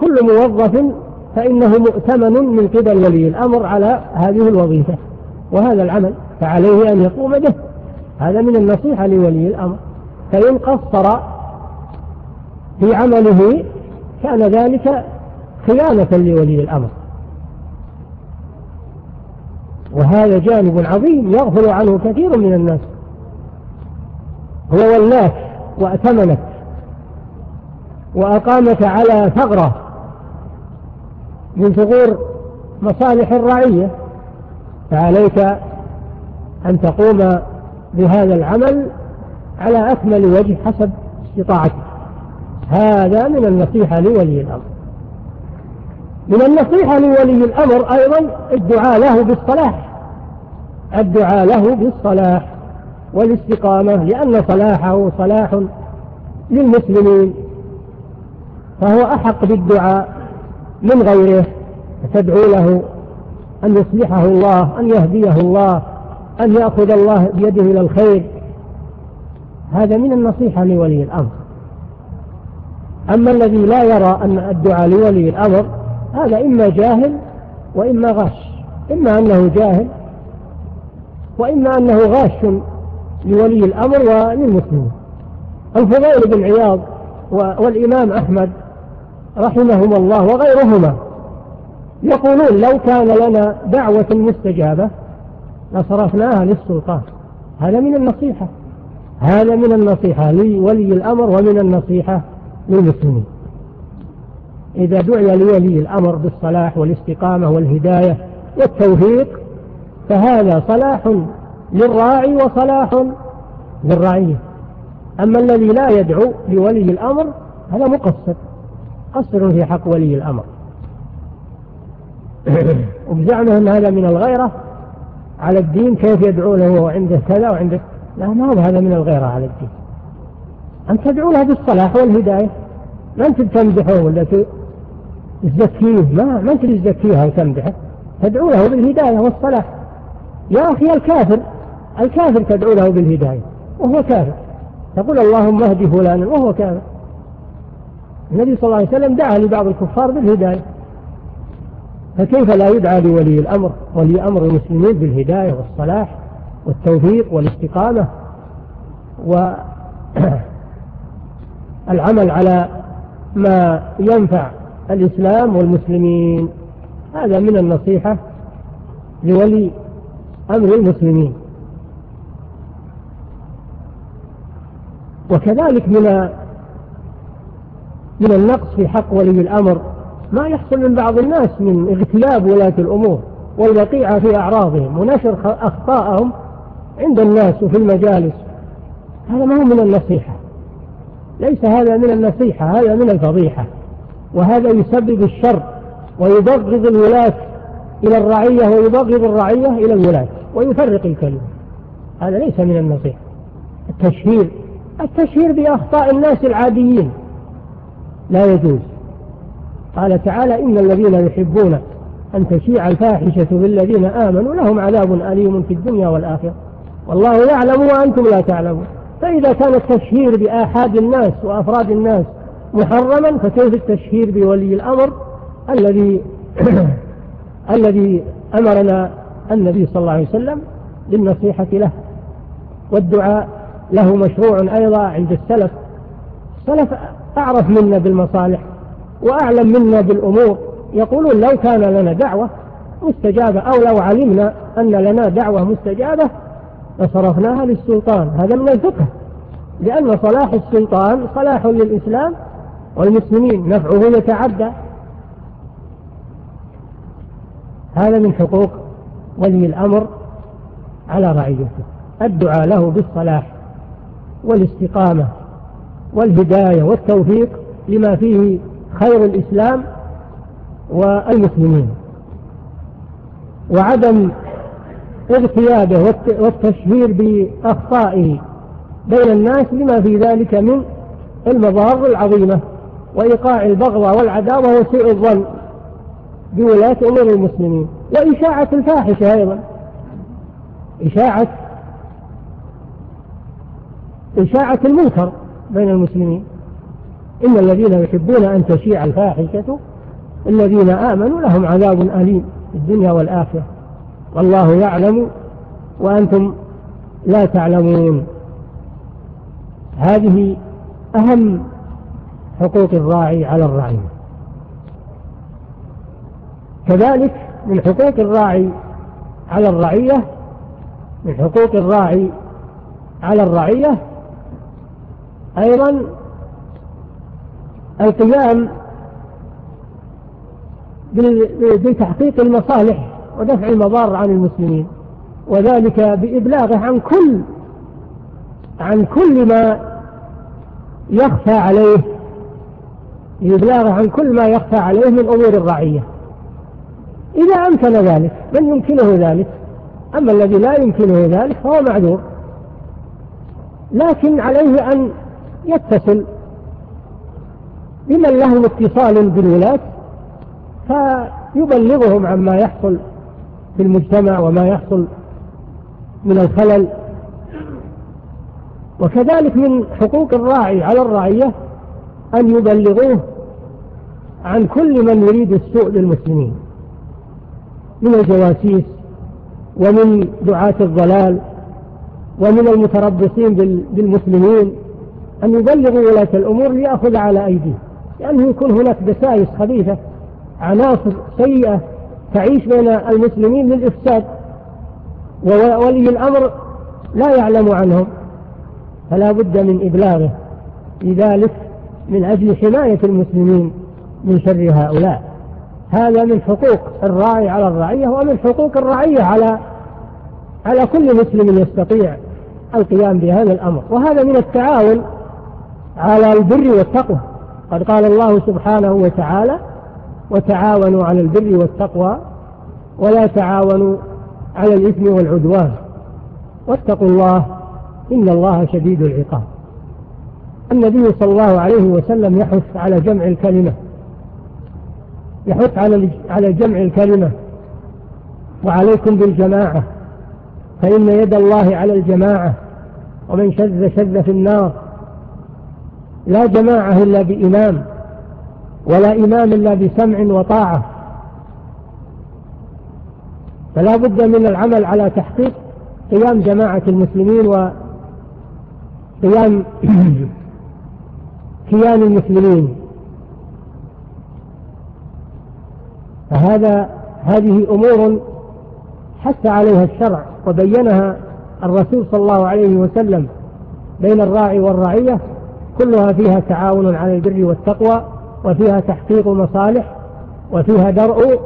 كل موظف فإنه مؤتمن من قبل ولي الأمر على هذه الوظيفة. وهذا العمل فعليه أن يقوم به. هذا من النصيحة لولي الأمر. فإن قصر في عمله كان ذلك خيانة لولي الأمر. وهذا جانب عظيم يغفل عنه كثير من الناس. هو ولاك وأتمنك وأقامك على ثغرة من ثغور مصالح الرعية. فعليك أن تقوم بهذا العمل على أكمل وجه حسب استطاعته هذا من النصيحة لولي الأمر. من النصيحة لولي الأمر أيضا الدعاء له بالصلاح. الدعاء له بالصلاح والاستقامة لأن صلاحه صلاح للمسلمين فهو أحق بالدعاء من غيره. تدعو له أن يصلحه الله أن يهديه الله أن يأخذ الله بيده إلى الخير. هذا من النصيحة لولي الأمر. أما الذي لا يرى أن الدعاء لولي الأمر هذا إما جاهل وإما غاش إما أنه جاهل وإما أنه غاش لولي الأمر وللمسلمين. الفضيل بن عياض والإمام أحمد رحمهما الله وغيرهما يقولون لو كان لنا دعوة مستجابة لصرفناها للسلطان. هذا من النصيحة. هذا من النصيحة. لولي الأمر ومن النصيحة للمسلمين. إذا دعي لولي الأمر بالصلاح والاستقامة والهداية والتوفيق فهذا صلاح للراعي وصلاح للرعية. أما الذي لا يدعو لولي الأمر هذا مقصر. قصر في حق ولي الأمر. (coughs) وبزعمهم هذا من الغيرة على الدين كيف يدعو له وعنده كذا وعنده لا ما هو هذا من الغيرة على الدين. أن تدعو له بالصلاح والهداية. ما أنت تمدحه ولا تزكيه ما ما أنت أو تمدحه تدعو له بالهداية والصلاح. يا أخي الكافر الكافر تدعو له بالهداية وهو كافر. تقول اللهم اهدي فلانا وهو كافر. النبي صلى الله عليه وسلم دعا لبعض الكفار بالهداية. فكيف لا يدعى لولي الأمر ولي أمر المسلمين بالهداية والصلاح؟ والتوفيق والاستقامة والعمل (clears throat) على ما ينفع الإسلام والمسلمين. هذا من النصيحة لولي أمر المسلمين. وكذلك من من النقص في حق ولي الأمر ما يحصل من بعض الناس من اغتلاب ولاة الأمور والوقيعة في أعراضهم ونشر أخطاءهم عند الناس وفي المجالس. هذا ما هو من النصيحة. ليس هذا من النصيحة هذا من الفضيحة. وهذا يسبب الشر ويبغض الولاة إلى الرعية ويبغض الرعية إلى الولاة ويفرق الكلمة. هذا ليس من النصيحة. التشهير التشهير بأخطاء الناس العاديين. لا يجوز. قال تعالى إن الذين يحبون أن تشيع الفاحشة بالذين آمنوا لهم عذاب أليم في الدنيا والآخرة. والله يعلم وأنتم لا تعلمون. فإذا كان التشهير بآحاد الناس وأفراد الناس محرما فكيف التشهير بولي الأمر الذي (coughs) الذي أمرنا النبي صلى الله عليه وسلم بالنصيحة له. والدعاء له مشروع أيضا عند السلف. السلف أعرف منا بالمصالح وأعلم منا بالأمور. يقولون لو كان لنا دعوة مستجابة أو لو علمنا أن لنا دعوة مستجابة وصرفناها للسلطان. هذا من الفقه. لأن صلاح السلطان صلاح للإسلام والمسلمين نفعه يتعدى. هذا من حقوق ولي الأمر على رعيته. الدعاء له بالصلاح والاستقامة والهداية والتوفيق لما فيه خير الإسلام والمسلمين. وعدم اغتيابه والتشهير بأخطائه بين الناس لما في ذلك من المضار العظيمة وإيقاع البغضة والعداوة وسوء الظن بولاة أمور المسلمين وإشاعة الفاحشة أيضا. إشاعة إشاعة المنكر بين المسلمين. إن الذين يحبون أن تشيع الفاحشة الذين آمنوا لهم عذاب أليم في الدنيا والآخرة. والله يعلم وأنتم لا تعلمون. هذه أهم حقوق الراعي على الرعية كذلك من حقوق الراعي على الرعية من حقوق الراعي على الرعية أيضا القيام بتحقيق المصالح. ودفع المضار عن المسلمين. وذلك بإبلاغه عن كل عن كل ما يخفى عليه. بإبلاغه عن كل ما يخفى عليه من أمور الرعية. إذا أمكن ذلك من يمكنه ذلك؟ أما الذي لا يمكنه ذلك فهو معذور. لكن عليه أن يتصل بمن لهم اتصال بالولاة فيبلغهم عما يحصل في المجتمع وما يحصل من الخلل. وكذلك من حقوق الراعي على الرعية أن يبلغوه عن كل من يريد السوء للمسلمين من الجواسيس ومن دعاة الضلال ومن المتربصين بالمسلمين أن يبلغوا ولاة الأمور ليأخذ على أيديه لأنه يكون هناك دسائس خبيثة عناصر سيئة تعيش بين المسلمين للإفساد. وولي الأمر لا يعلم عنهم فلا بد من إبلاغه لذلك من أجل حماية المسلمين من شر هؤلاء. هذا من حقوق الراعي على الرعية ومن حقوق الرعية على على كل مسلم يستطيع القيام بهذا الأمر. وهذا من التعاون على البر والتقوى. قد قال الله سبحانه وتعالى وتعاونوا على البر والتقوى ولا تعاونوا على الإثم والعدوان. واتقوا الله إن الله شديد العقاب. النبي صلى الله عليه وسلم يحث على جمع الكلمة. يحث على على جمع الكلمة. وعليكم بالجماعة. فإن يد الله على الجماعة. ومن شذ شذ في النار. لا جماعة إلا بإمام. ولا إمام إلا بسمع وطاعة. فلا بد من العمل على تحقيق قيام جماعة المسلمين وقيام (clears throat) كيان المسلمين. فهذا هذه أمور حث عليها الشرع وبينها الرسول صلى الله عليه وسلم بين الراعي والرعية كلها فيها تعاون على البر والتقوى. وفيها تحقيق مصالح وفيها درء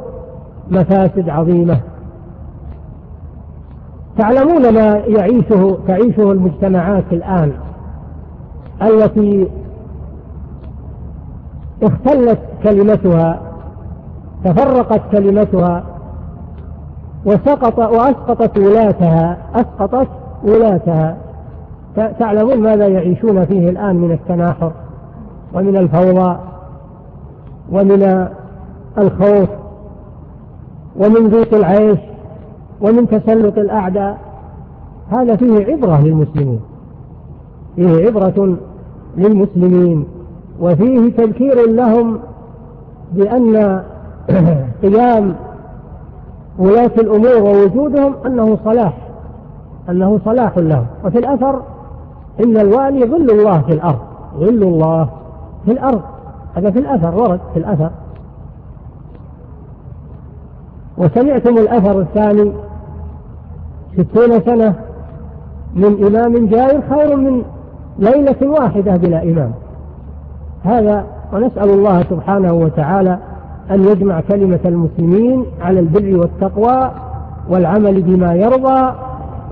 مفاسد عظيمة. تعلمون ما يعيشه تعيشه المجتمعات الآن التي اختلت كلمتها تفرقت كلمتها وسقط وأسقطت ولاتها أسقطت ولاتها. تعلمون ماذا يعيشون فيه الآن من التناحر ومن الفوضى؟ ومن الخوف ومن ضيق العيش ومن تسلط الأعداء. هذا فيه عبرة للمسلمين. فيه عبرة للمسلمين. وفيه تذكير لهم بأن (clears throat) قيام ولاة الأمور ووجودهم أنه صلاح أنه صلاح لهم. وفي الأثر إن الوالي ظل الله في الأرض ظل الله في الأرض. هذا في الأثر ورد في الأثر. وسمعتم الأثر الثاني ستون سنة من إمام جائر خير من ليلة واحدة بلا إمام. هذا ونسأل الله سبحانه وتعالى أن يجمع كلمة المسلمين على البر والتقوى والعمل بما يرضى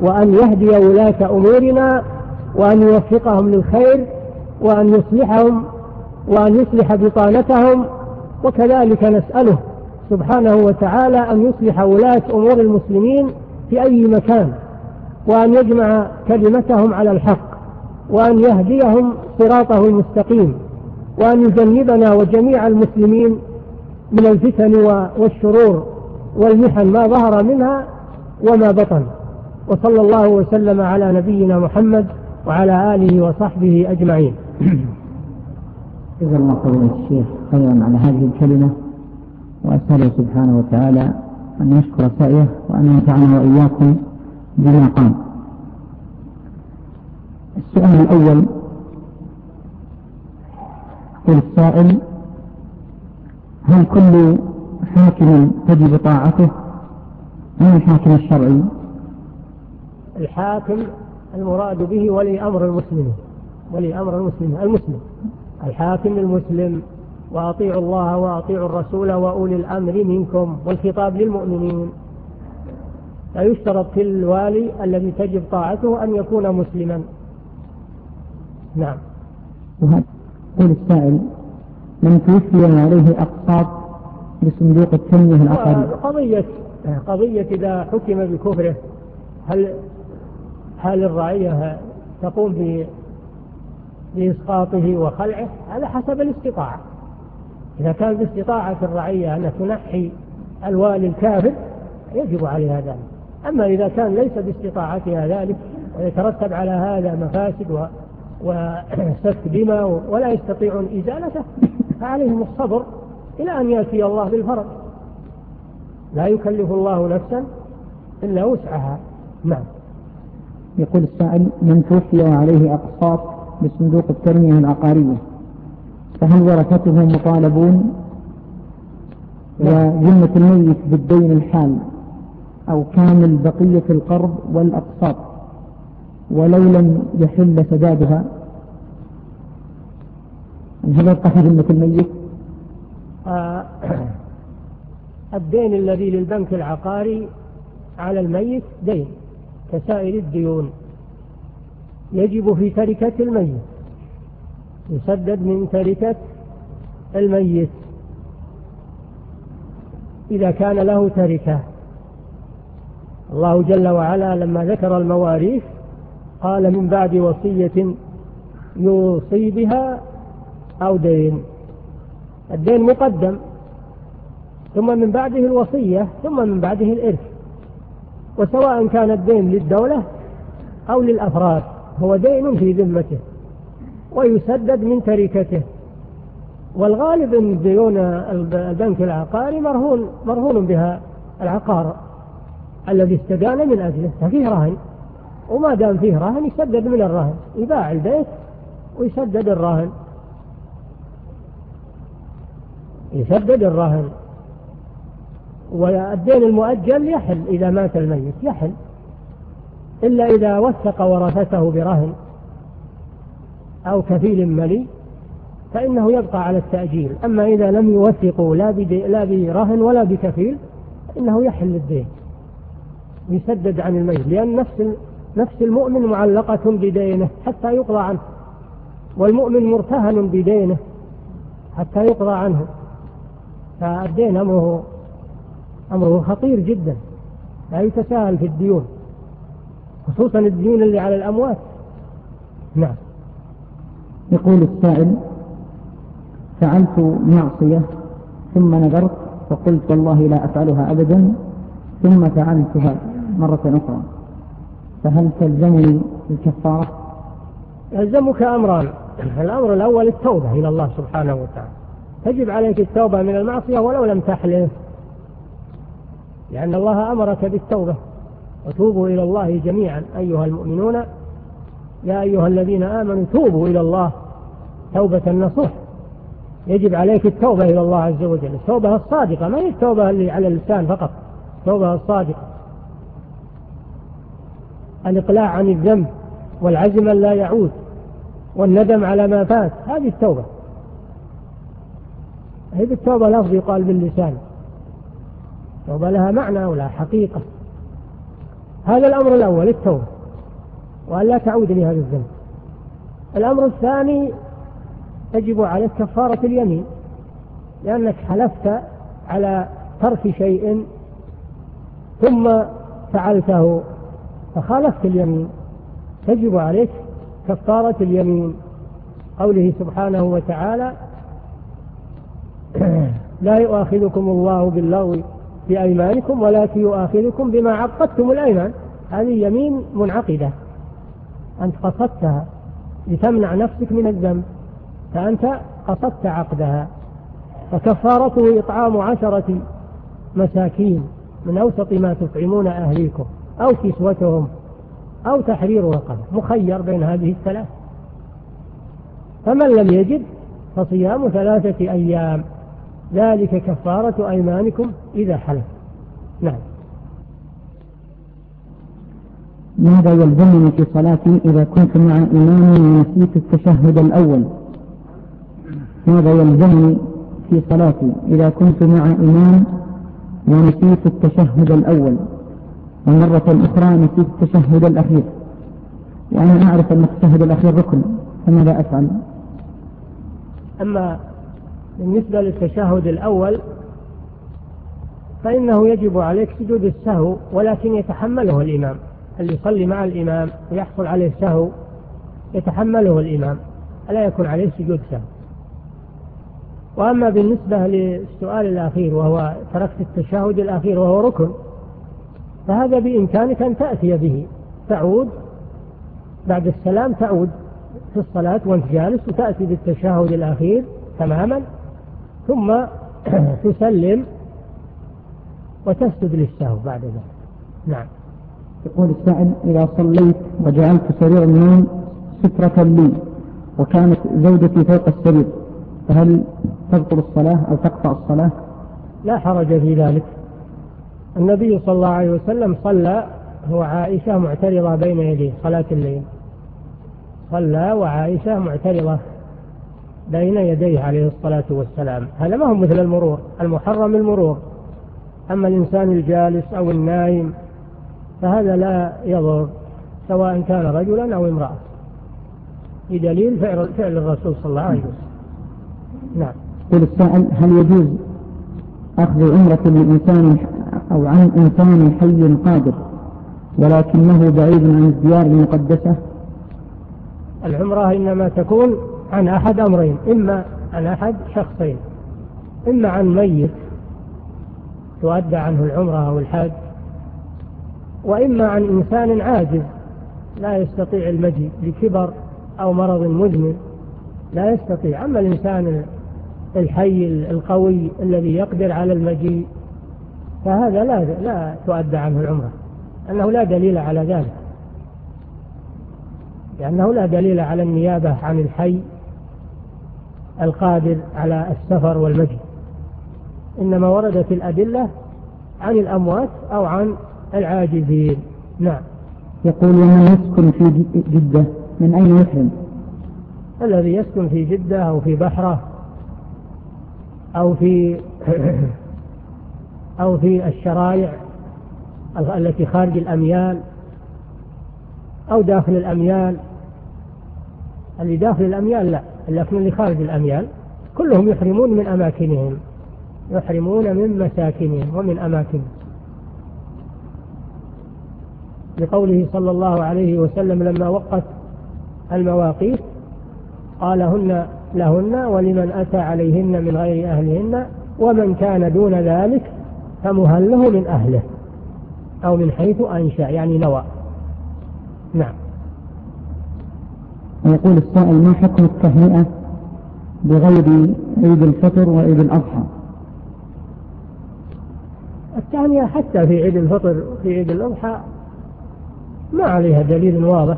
وأن يهدي ولاة أمورنا وأن يوفقهم للخير وأن يصلحهم وأن يصلح بطانتهم وكذلك نسأله سبحانه وتعالى أن يصلح ولاة أمور المسلمين في أي مكان وأن يجمع كلمتهم على الحق وأن يهديهم صراطه المستقيم وأن يجنبنا وجميع المسلمين من الفتن والشرور والمحن ما ظهر منها وما بطن. وصلى الله وسلم على نبينا محمد وعلى آله وصحبه أجمعين. (clears throat) جزا الله قبل الشيخ خيرا على هذه الكلمة وأسأله سبحانه وتعالى أن يشكر سعيه وأن ينفعنا وإياكم بما قام. السؤال الأول يقول السائل هل كل حاكم تجب طاعته؟ من الحاكم الشرعي؟ الحاكم المراد به ولي أمر المسلمين ولي أمر المسلمين المسلم. الحاكم المسلم وأطيعوا الله وأطيعوا الرسول وأولي الأمر منكم والخطاب للمؤمنين. فيشترط في الوالي الذي تجب طاعته أن يكون مسلما. نعم. قول السائل من توفي عليه أقساط بصندوق التنمية الأقل آه، قضية قضية إذا حكم بكفره هل هل الرعية تقوم بإسقاطه وخلعه على حسب الاستطاعة. إذا كان باستطاعة الرعية أن تنحي الوالي الكافر يجب عليها ذلك. أما إذا كان ليس باستطاعتها ذلك ويترتب على هذا مفاسد و... وسفك دماء ولا يستطيعون إزالته فعليهم الصبر إلى أن يأتي الله بالفرج. لا يكلف الله نفسا إلا وسعها. نعم. يقول السائل من توفي عليه أقساط بصندوق التنمية العقارية. فهل ورثتهم مطالبون؟ وجمة الميت بالدين الحال أو كامل بقية القرض والأقساط ولو لم يحل سدادها؟ هل يبقى في ذمة الميت؟ آه، الدين الذي للبنك العقاري على الميت دين كسائر الديون. يجب في تركة الميت. يسدد من تركة الميت. إذا كان له تركة. الله جل وعلا لما ذكر المواريث قال من بعد وصية يوصي بها أو دين. الدين مقدم. ثم من بعده الوصية ثم من بعده الإرث. وسواء كان الدين للدولة أو للأفراد. هو دين في ذمته ويسدد من تركته والغالب أن ديون البنك العقاري مرهون, مرهون بها العقار الذي استدان من أجله. ففيه رهن. وما دام فيه رهن يسدد من الرهن. يباع البيت ويسدد الرهن. يسدد الرهن. والدين المؤجل يحل إذا مات الميت يحل. إلا إذا وثق ورثته برهن أو كفيل ملي فإنه يبقى على التأجيل أما إذا لم يوثقوا لا, لا برهن ولا بكفيل فإنه يحل الدين يسدد عن المجل لأن نفس نفس المؤمن معلقة بدينه حتى يقضى عنه والمؤمن مرتهن بدينه حتى يقضى عنه. فالدين أمره أمره خطير جدا لا يتساهل في الديون. خصوصا الديون اللي على الأموات. نعم. يقول السائل فعلت معصية ثم نذرت فقلت والله لا أفعلها أبدا ثم فعلتها مرة أخرى. فهل تلزمني الكفارة؟ يلزمك أمران. الأمر الأول التوبة إلى الله سبحانه وتعالى. تجب عليك التوبة من المعصية ولو لم تحلف. لأن الله أمرك بالتوبة. وتوبوا إلى الله جميعا أيها المؤمنون. يا أيها الذين آمنوا توبوا إلى الله توبة نصوح يجب عليك التوبة إلى الله عز وجل. التوبة الصادقة ما هي التوبة اللي على اللسان فقط؟ التوبة الصادقة. الإقلاع عن الذنب والعزم لا يعود والندم على ما فات هذه التوبة. هذه التوبة لفظ يقال باللسان. التوبة لها معنى ولها حقيقة. هذا الأمر الأول التوبة. وأن لا تعود لهذا الذنب. الأمر الثاني تجب عليك كفارة اليمين. لأنك حلفت على ترك شيء ثم فعلته فخالفت اليمين. تجب عليك كفارة اليمين. قوله سبحانه وتعالى (clears throat) لا يؤاخذكم الله باللغو بأيمانكم ولكن يؤاخذكم بما عقدتم الأيمان. هذه يمين منعقدة. أنت قصدتها لتمنع نفسك من الذنب فأنت قصدت عقدها. فكفارته إطعام عشرة مساكين من أوسط ما تطعمون أهليكم أو كسوتهم أو تحرير رقبة. مخير بين هذه الثلاث. فمن لم يجد فصيام ثلاثة أيام. ذلك كفارة أيمانكم إذا حلف. نعم. ماذا يلزمني في صلاتي إذا كنت مع إمامي ونسيت التشهد الأول؟ ماذا يلزمني في صلاتي إذا كنت مع إمام ونسيت التشهد الأول؟ ومرة أخرى نسيت التشهد الأخير. وأنا أعرف أن التشهد الأخير ركن فماذا أفعل؟ أما بالنسبة للتشهد الأول فإنه يجب عليك سجود السهو ولكن يتحمله الإمام. اللي يصلي مع الإمام ويحصل عليه سهو يتحمله الإمام. ألا يكون عليه سجود سهو. وأما بالنسبة للسؤال الأخير وهو تركت التشهد الأخير وهو ركن فهذا بإمكانك أن تأتي به. تعود بعد السلام تعود في الصلاة وأنت جالس وتأتي بالتشهد الأخير تماما. ثم (clears throat) تسلم وتسجد للسهو بعد ذلك. نعم. يقول السائل إذا صليت وجعلت سرير النوم سترة لي وكانت زوجتي فوق السرير فهل تبطل الصلاة أو تقطع الصلاة؟ لا حرج في ذلك. النبي صلى الله عليه وسلم صلى هو عائشة معترضة بين يديه صلاة الليل. صلى وعائشة معترضة. بين يديه عليه الصلاة والسلام. هذا ما هو مثل المرور المحرم المرور. أما الإنسان الجالس أو النايم فهذا لا يضر سواء كان رجلا أو امرأة. بدليل فعل, فعل الرسول صلى الله عليه وسلم. نعم. يقول السائل هل يجوز أخذ عمرة لإنسان أو عن إنسان حي قادر ولكنه بعيد عن الديار المقدسة؟ العمرة إنما تكون عن أحد أمرين إما عن أحد شخصين إما عن ميت تؤدى عنه العمرة أو الحاج وإما عن إنسان عاجز لا يستطيع المجيء لكبر أو مرض مزمن لا يستطيع. أما الإنسان الحي القوي الذي يقدر على المجيء فهذا لا, لا تؤدى عنه العمرة أنه لا دليل على ذلك لأنه لا دليل على النيابة عن الحي القادر على السفر والمجد. إنما وردت الأدلة عن الأموات أو عن العاجزين. نعم. يقول ومن يسكن في جدة من أين يحرم الذي يسكن في جدة أو في بحرة أو في (coughs) أو في الشرائع التي خارج الأميال أو داخل الأميال. اللي داخل الأميال لا. لكن اللي خارج الأميال كلهم يحرمون من أماكنهم يحرمون من مساكنهم ومن أماكنهم لقوله صلى الله عليه وسلم لما وقت المواقيت قال هن لهن ولمن أتى عليهن من غير أهلهن ومن كان دون ذلك فمهله من أهله أو من حيث أنشأ يعني نوى. نعم. يقول السائل ما حكم التهنئة بغير عيد الفطر وعيد الأضحى؟ التهنئة حتى في عيد الفطر وفي عيد الأضحى ما عليها دليل واضح.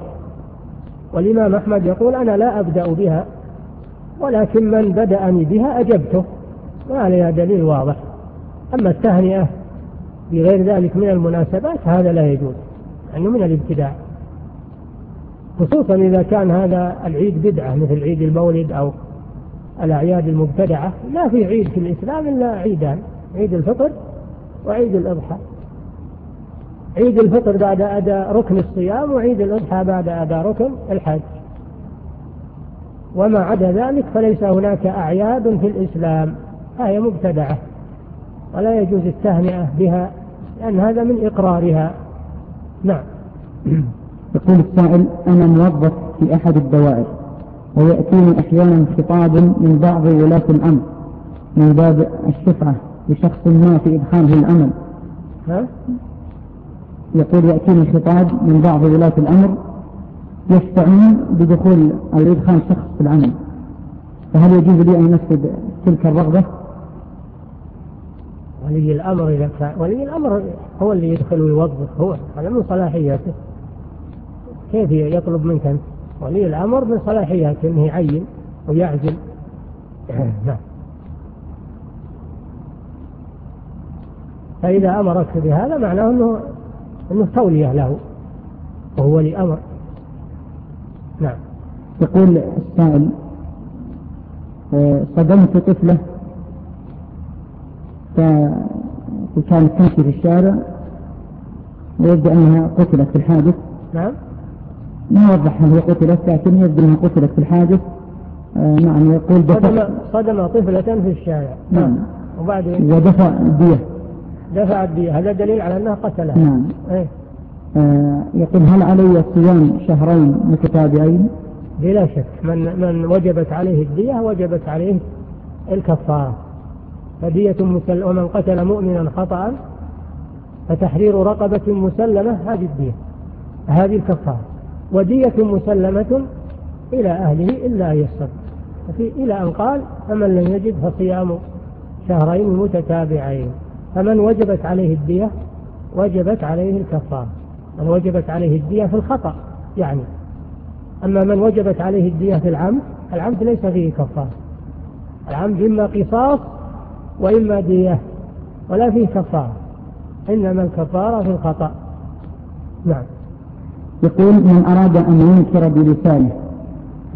والإمام أحمد يقول أنا لا أبدأ بها ولكن من بدأني بها أجبته. ما عليها دليل واضح. أما التهنئة بغير ذلك من المناسبات هذا لا يجوز يعني من الابتداع. خصوصا إذا كان هذا العيد بدعة مثل عيد المولد أو الأعياد المبتدعة. لا في عيد في الإسلام إلا عيدان عيد الفطر وعيد الأضحى. عيد الفطر بعد أداء ركن الصيام وعيد الأضحى بعد أداء ركن الحج. وما عدا ذلك فليس هناك أعياد في الإسلام فهي مبتدعة ولا يجوز التهنئة بها لأن هذا من إقرارها. نعم. (clears throat) يقول السائل أنا موظف في أحد الدوائر ويأتيني أحيانا خطاب من بعض ولاة الأمر من باب الشفعة لشخص ما في إدخاله الأمل ها؟ يقول يأتيني خطاب من بعض ولاة الأمر يشفعون بدخول أو إدخال شخص في العمل فهل يجوز لي أن أنفذ تلك الرغبة؟ ولي الأمر إذا كان ولي الأمر هو اللي يدخل ويوظف هو هذا من صلاحياته كيف يطلب منك أنت ولي الأمر من صلاحية أنه يعين ويعزل. (laughs) نعم. فإذا أمرك بهذا معناه أنه, أنه تولية له وهو لي أمر. نعم. يقول السائل آه، صدمت طفلة فكانت تمشي في الشارع ويبدو أنها قتلت في الحادث. نعم. ما وضح هل هي قتلت لكن يبدو انها قتلت في الحادث. آه، نعم يقول دفع. صدم طفلة في الشارع. نعم. وبعدين إيه؟ ودفع الدية. دفع الدية. هذا دليل على أنها قتلها. نعم. إيه؟ آه يقول هل علي صيام شهرين متتابعين؟ بلا شك. من من وجبت عليه الدية وجبت عليه الكفارة. فدية مسلمة ومن قتل مؤمنا خطأ فتحرير رقبة مسلمة هذه الدية هذه الكفارة. ودية مسلمة إلى أهله إلا يصد إلى أن قال فمن لم يجد فصيام شهرين متتابعين. فمن وجبت عليه الدية وجبت عليه الكفارة. من وجبت عليه الدية في الخطأ يعني. أما من وجبت عليه الدية في العمد العمد ليس فيه كفارة. العمد إما قصاص وإما دية ولا فيه كفارة. إنما الكفارة في الخطأ. نعم. يقول من أراد أن ينكر بلسانه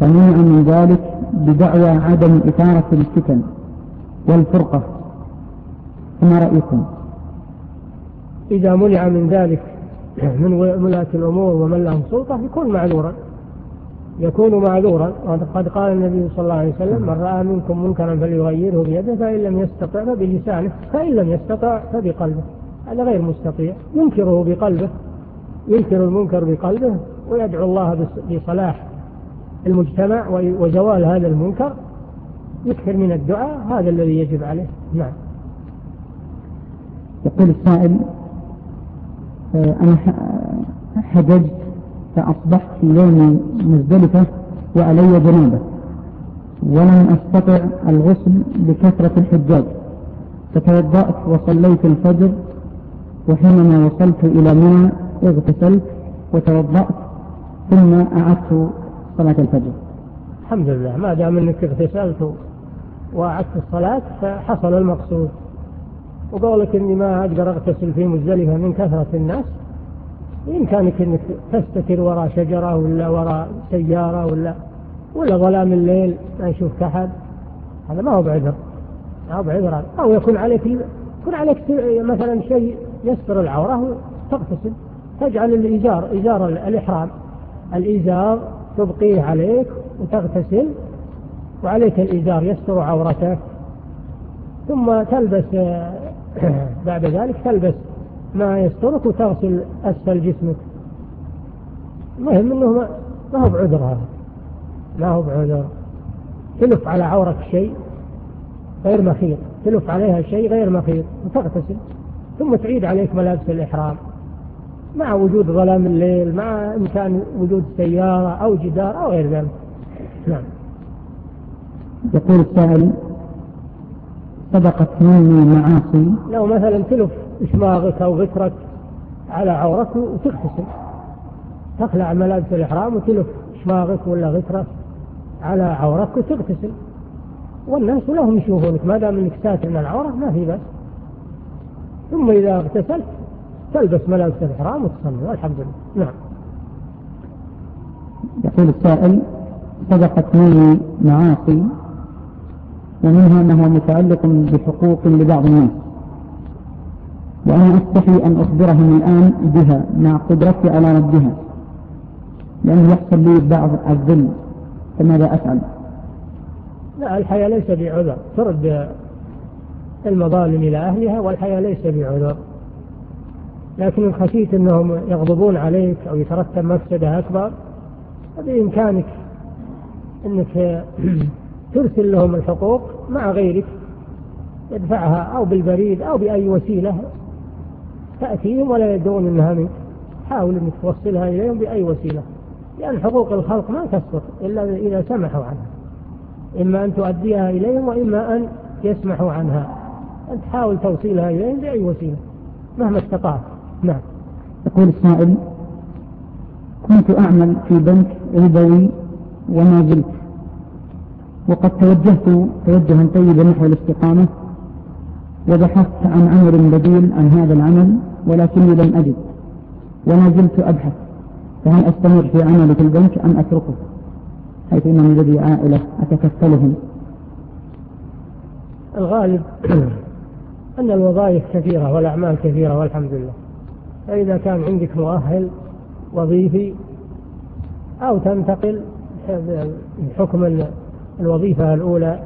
فمنع من ذلك بدعوى عدم إثارة الفتن والفرقة. فما رأيكم؟ إذا منع من ذلك من ولاة الأمور ومن لهم سلطة يكون معذورا. يكون معذورا. وقد قال النبي صلى الله عليه وسلم من رأى منكم منكرا فليغيره بيده فإن لم يستطع فبلسانه فإن لم يستطع فبقلبه. هذا غير مستطيع ينكره بقلبه. ينكر المنكر بقلبه ويدعو الله بصلاح المجتمع وزوال هذا المنكر يكثر من الدعاء هذا الذي يجب عليه. نعم. يقول السائل آه، أنا حججت فأصبحت في يوم مزدلفة وعلي جنابة ولم أستطع الغسل لكثرة الحجاج فتوضأت وصليت الفجر وحينما وصلت إلى منى اغتسلت وتوضأت ثم أعدت صلاة الفجر. الحمد لله ما دام أنك اغتسلت وأعدت الصلاة فحصل المقصود. وقولك أني ما أقدر أغتسل في مزدلفة من كثرة الناس. بإمكانك أنك تستتر وراء شجرة ولا وراء سيارة ولا ولا ظلام الليل ما يشوفك أحد. هذا ما هو بعذر ما هو بعذر. أو يكون عليك يكون عليك مثلا شيء يستر العورة تغتسل تجعل الإزار إزار الإحرام. الإزار تبقيه عليك وتغتسل وعليك الإزار يستر عورته ثم تلبس (clears throat) بعد ذلك تلبس ما يسترك وتغسل أسفل جسمك. المهم أنه ما هو بعذر هذا. ما هو بعذر. تلف على عورك شيء غير مخيط. تلف عليها شيء غير مخيط وتغتسل. ثم تعيد عليك ملابس الإحرام. مع وجود ظلام الليل مع إمكان وجود سيارة أو جدار أو غير ذلك. نعم. يقول السائل سبقت مني معاصي. لو مثلا تلف إشماغك أو غترك على عورك وتغتسل تخلع ملابس الإحرام وتلف إشماغك ولا غترك على عورك وتغتسل والناس لهم يشوفونك ما دام إنك ساتر من العوره ما في بس ثم إذا اغتسلت تلبس ملابس الإحرام وتصلي. والحمد لله. نعم. يقول السائل صدقت مني معاصي ومنها أنه متعلق بحقوق لبعض الناس. وأنا أستحي أن أخبرهم الآن بها مع قدرتي على ردها. لأنه يحصل لي بعض الذل فماذا أفعل؟ لا الحياة ليس بعذر. ترد المظالم إلى أهلها والحياة ليس بعذر. لكن إن خشيت أنهم يغضبون عليك أو يترتب مفسدة أكبر فبإمكانك أنك (clears throat) ترسل لهم الحقوق مع غيرك يدفعها أو بالبريد أو بأي وسيلة تأتيهم ولا يدون أنها منك حاول أنك توصلها إليهم بأي وسيلة لأن حقوق الخلق ما تسقط إلا إذا سمحوا عنها إما أن تؤديها إليهم وإما أن يسمحوا عنها أن تحاول توصيلها إليهم بأي وسيلة مهما استطعت. نعم يقول السائل كنت أعمل في بنك ربوي وما زلت. وقد توجهت توجها طيبا نحو الاستقامة وبحثت عن عمل بديل عن هذا العمل ولكني لم أجد وما زلت أبحث. فهل أستمر في عملي في البنك أم أتركه؟ حيث أنني لدي عائلة أتكفلهم. الغالب أن الوظائف كثيرة والأعمال كثيرة والحمد لله. فإذا كان عندك مؤهل وظيفي أو تنتقل بحكم الوظيفة الأولى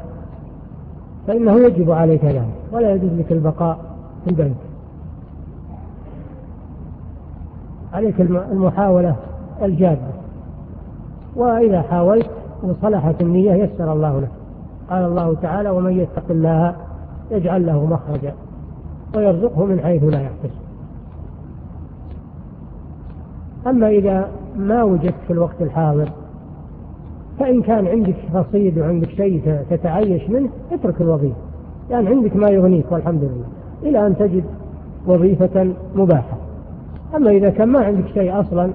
فإنه يجب عليك ذلك ولا يجب لك البقاء في البنك. عليك المحاولة الجادة. وإذا حاولت وصلحة النية يسر الله لك. قال الله تعالى ومن يتق الله يجعل له مخرجا ويرزقه من حيث لا يحتسب. أما إذا ما وجدت في الوقت الحاضر فإن كان عندك رصيد وعندك شيء تتعيش منه اترك الوظيفة. يعني عندك ما يغنيك والحمد لله. إلى أن تجد وظيفة مباحة. أما إذا كان ما عندك شيء أصلا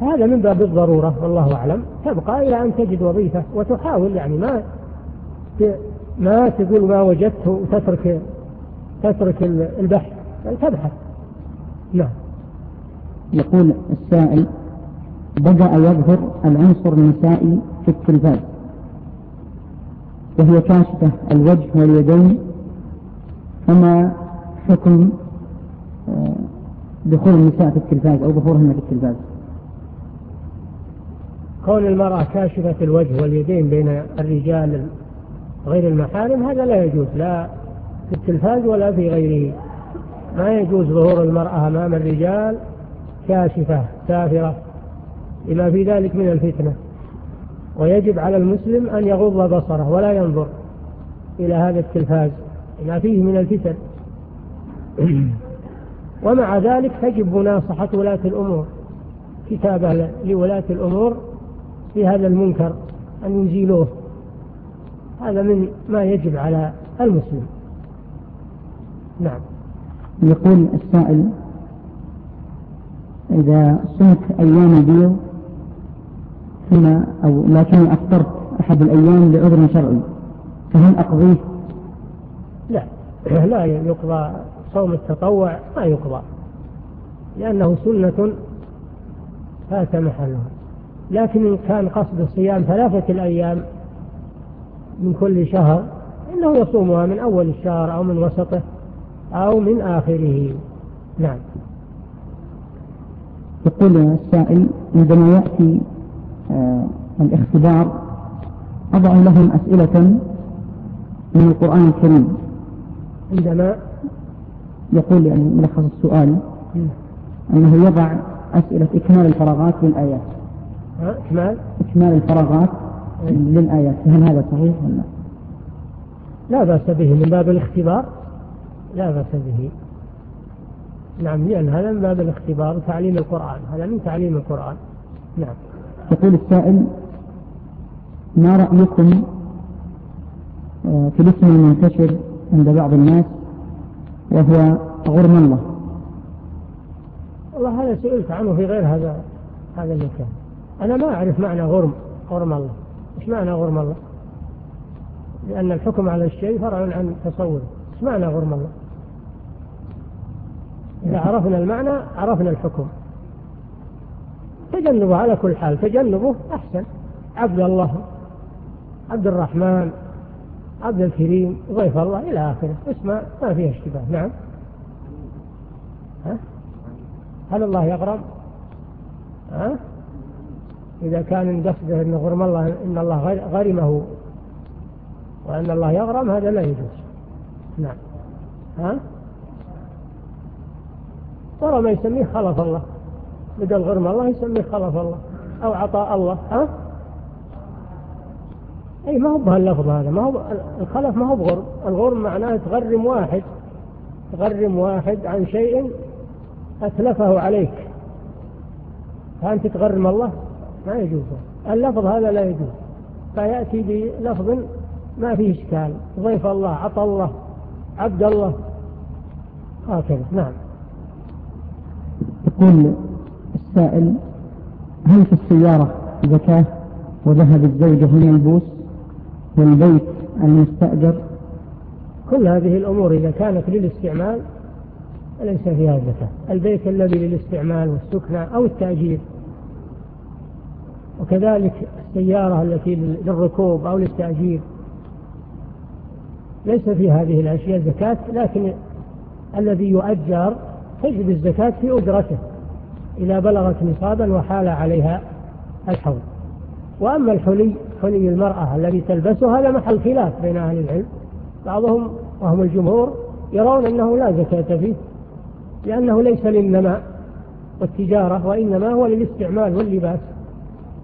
هذا من باب الضرورة والله أعلم. تبقى إلى أن تجد وظيفة وتحاول يعني ما ما تقول ما وجدته وتترك تترك البحث. تبحث. نعم. يقول السائل بدأ يظهر العنصر النسائي في التلفاز. وهي كاشفة الوجه واليدين فما حكم آه، دخول النساء في التلفاز أو ظهورهن في التلفاز؟ كون المرأة كاشفة الوجه واليدين بين الرجال غير المحارم هذا لا يجوز لا في التلفاز ولا في غيره. ما يجوز ظهور المرأة أمام الرجال كاشفة سافرة إلى في ذلك من الفتنة. ويجب على المسلم أن يغض بصره ولا ينظر إلى هذا التلفاز. ما فيه من الفتن. (clears throat) ومع ذلك تجب مناصحة ولاة الأمور. كتابة لولاة الأمور في هذا المنكر أن يزيلوه هذا من ما يجب على المسلم. نعم. يقول السائل إذا صمت أيام البيو ثم أو لكني أفطرت أحد الأيام لعذر شرعي فهل أقضيه؟ لا لا يقضى صوم التطوع ما يقضى لأنه سنة فات محلها. لكن إن كان قصد الصيام ثلاثة الأيام من كل شهر إنه يصومها من أول الشهر أو من وسطه أو من آخره. نعم. يقول السائل عندما يأتي آه، الاختبار أضع لهم أسئلة من القرآن الكريم. عندما؟ يقول يعني ملخص السؤال أنه يضع أسئلة إكمال الفراغات للآيات. إكمال؟ إكمال الفراغات إيه. للآيات. هل هذا صحيح ولا لا بأس به من باب الاختبار. لا بأس به. نعم لأن هذا من باب الاختبار تعليم القرآن هذا من تعليم القرآن. نعم. يقول السائل ما رأيكم آه، في الاسم المنتشر عند بعض الناس وهو غرم الله؟ والله هذا سئلت عنه في غير هذا هذا المكان. أنا ما أعرف معنى غرم غرم الله. إيش معنى غرم الله؟ لأن الحكم على الشيء فرع عن تصوره. إيش معنى غرم الله؟ إذا عرفنا المعنى عرفنا الحكم. تجنبه على كل حال تجنبه أحسن. عبد الله عبد الرحمن عبد الكريم ضيف الله إلى آخره. اسمع ما فيها اشتباه. نعم. ها؟ هل الله يغرم؟ ها؟ إذا كان قصده أن غرم الله أن الله غرمه. وأن الله يغرم هذا لا يجوز. نعم. ها؟ ترى ما يسميه خلف الله بدل غرم الله يسميه خلف الله أو عطاء الله ها أي ما هو بهاللفظ هذا ما هو الخلف ما هو بغرم الغرم معناه تغرم واحد تغرم واحد عن شيء أتلفه عليك فأنت تغرم الله ما يجوز اللفظ هذا لا يجوز فيأتي بلفظ ما فيه إشكال ضيف الله عطى الله عبد الله هكذا نعم يقول السائل هل في السيارة زكاة؟ وذهب الزوجة هنا البوس والبيت المستأجر. كل هذه الأمور إذا كانت للاستعمال ليس فيها زكاة؟ البيت الذي للاستعمال والسكنى أو التأجير. وكذلك السيارة التي للركوب أو للتأجير. ليس في هذه الأشياء زكاة لكن الذي يؤجر تجب الزكاة في أجرته إذا بلغت نصابا وحال عليها الحول. وأما الحلي حلي المرأة الذي تلبسها هذا محل خلاف بين أهل العلم. بعضهم وهم الجمهور يرون أنه لا زكاة فيه لأنه ليس للنماء والتجارة وإنما هو للاستعمال واللباس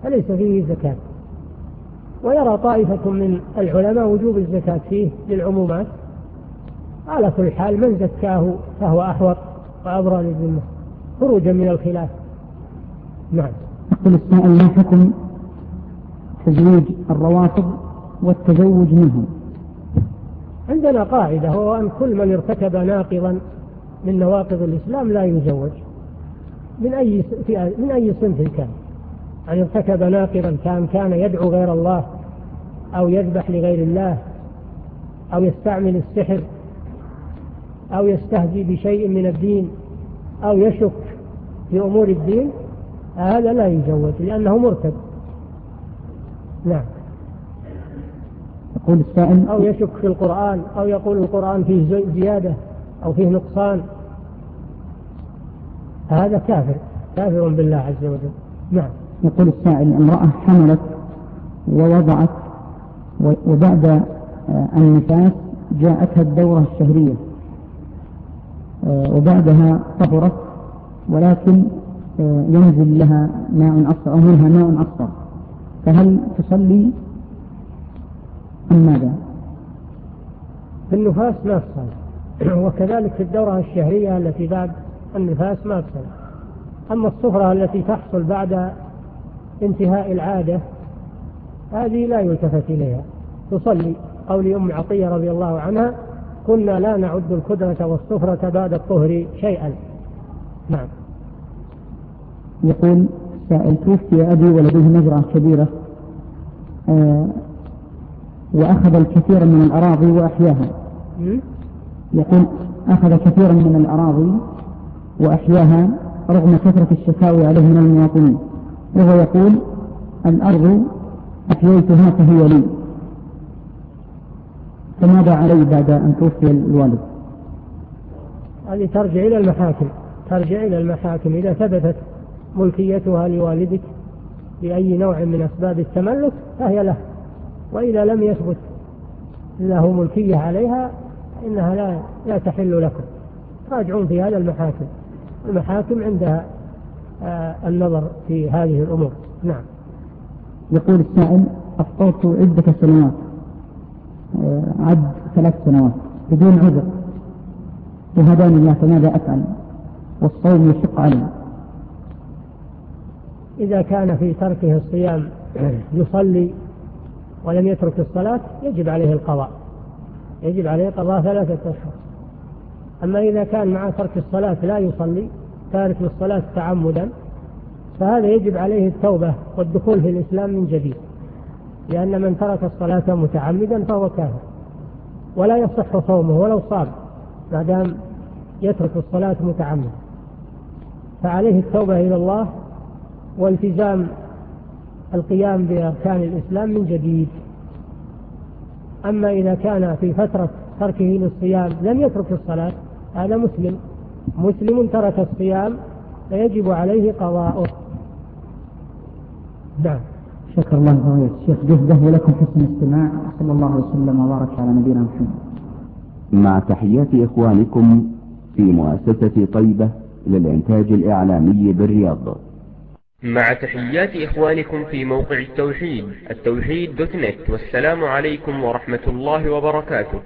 فليس فيه زكاة. ويرى طائفة من العلماء وجوب الزكاة فيه للعمومات. على كل حال من زكاه فهو أحوط. وأبرى للذمة خروجا من الخلاف. نعم. يقول السائل ما حكم تزويج الروافض والتزوج منهم. عندنا قاعدة هو أن كل من ارتكب ناقضا من نواقض الإسلام لا يزوج. من أي من أي صنف كان؟ أن ارتكب ناقضا كان كان يدعو غير الله أو يذبح لغير الله أو يستعمل السحر أو يستهزي بشيء من الدين أو يشك في أمور الدين هذا لا يجوز لأنه مرتد. نعم. يقول السائل أو يشك في القرآن أو يقول القرآن فيه زيادة أو فيه نقصان. هذا كافر كافر بالله عز وجل. نعم. يقول السائل امرأة حملت ووضعت وبعد آه، النفاس جاءتها الدورة الشهرية. وبعدها طهرت ولكن آه، ينزل لها ماء أصفر أو منها ماء أصفر. فهل تصلي؟ أم ماذا؟ في النفاس ما تصلي. (clears throat) وكذلك في الدورة الشهرية التي بعد النفاس ما تصلي. أما الصفرة التي تحصل بعد انتهاء العادة هذه لا يلتفت إليها. تصلي. قول أم عطية رضي الله عنها كنا لا نعد الكدرة والصفرة بعد الطهر شيئا. نعم. يقول سائل توفي أبي ولديه مزرعة كبيرة آه، وأخذ الكثير من الأراضي وأحياها. يقول أخذ كثيرا من الأراضي وأحياها رغم كثرة الشكاوي عليه من المواطنين. وهو يقول الأرض أحييتها فهي لي. فماذا عليه بعد أن توفي الوالد؟ هذه ترجع إلى المحاكم ترجع إلى المحاكم. إذا ثبتت ملكيتها لوالدك بأي نوع من أسباب التملك فهي له. وإذا لم يثبت له ملكية عليها إنها لا, لا تحل لكم. راجعون في هذا المحاكم. المحاكم عندها آه، النظر في هذه الأمور. نعم. يقول السائل أفطرت عدة سنوات. عد ثلاث سنوات بدون عذر. وهداني الله فماذا أفعل؟ والصوم يشق علي. إذا كان في تركه الصيام يصلي ولم يترك الصلاة يجب عليه القضاء. يجب عليه قضاء ثلاثة أشهر. أما إذا كان مع ترك الصلاة لا يصلي تارك للصلاة تعمدا فهذا يجب عليه التوبة والدخول في الإسلام من جديد. لأن من ترك الصلاة متعمدا فهو كافر. ولا يصح صومه ولو صام ما دام يترك الصلاة متعمدا. فعليه التوبة إلى الله والتزام القيام بأركان الإسلام من جديد. أما إذا كان في فترة تركه للصيام لم يترك الصلاة هذا مسلم. مسلم ترك الصيام فيجب عليه قضاؤه. نعم. شكر الله فضيلة الشيخ جهده ولكم حسن الاستماع صلى الله وسلم وبارك على نبينا محمد. مع تحيات إخوانكم في مؤسسة طيبة للإنتاج الإعلامي بالرياض. مع تحيات إخوانكم في موقع التوحيد التوحيد دوت نت. والسلام عليكم ورحمة الله وبركاته.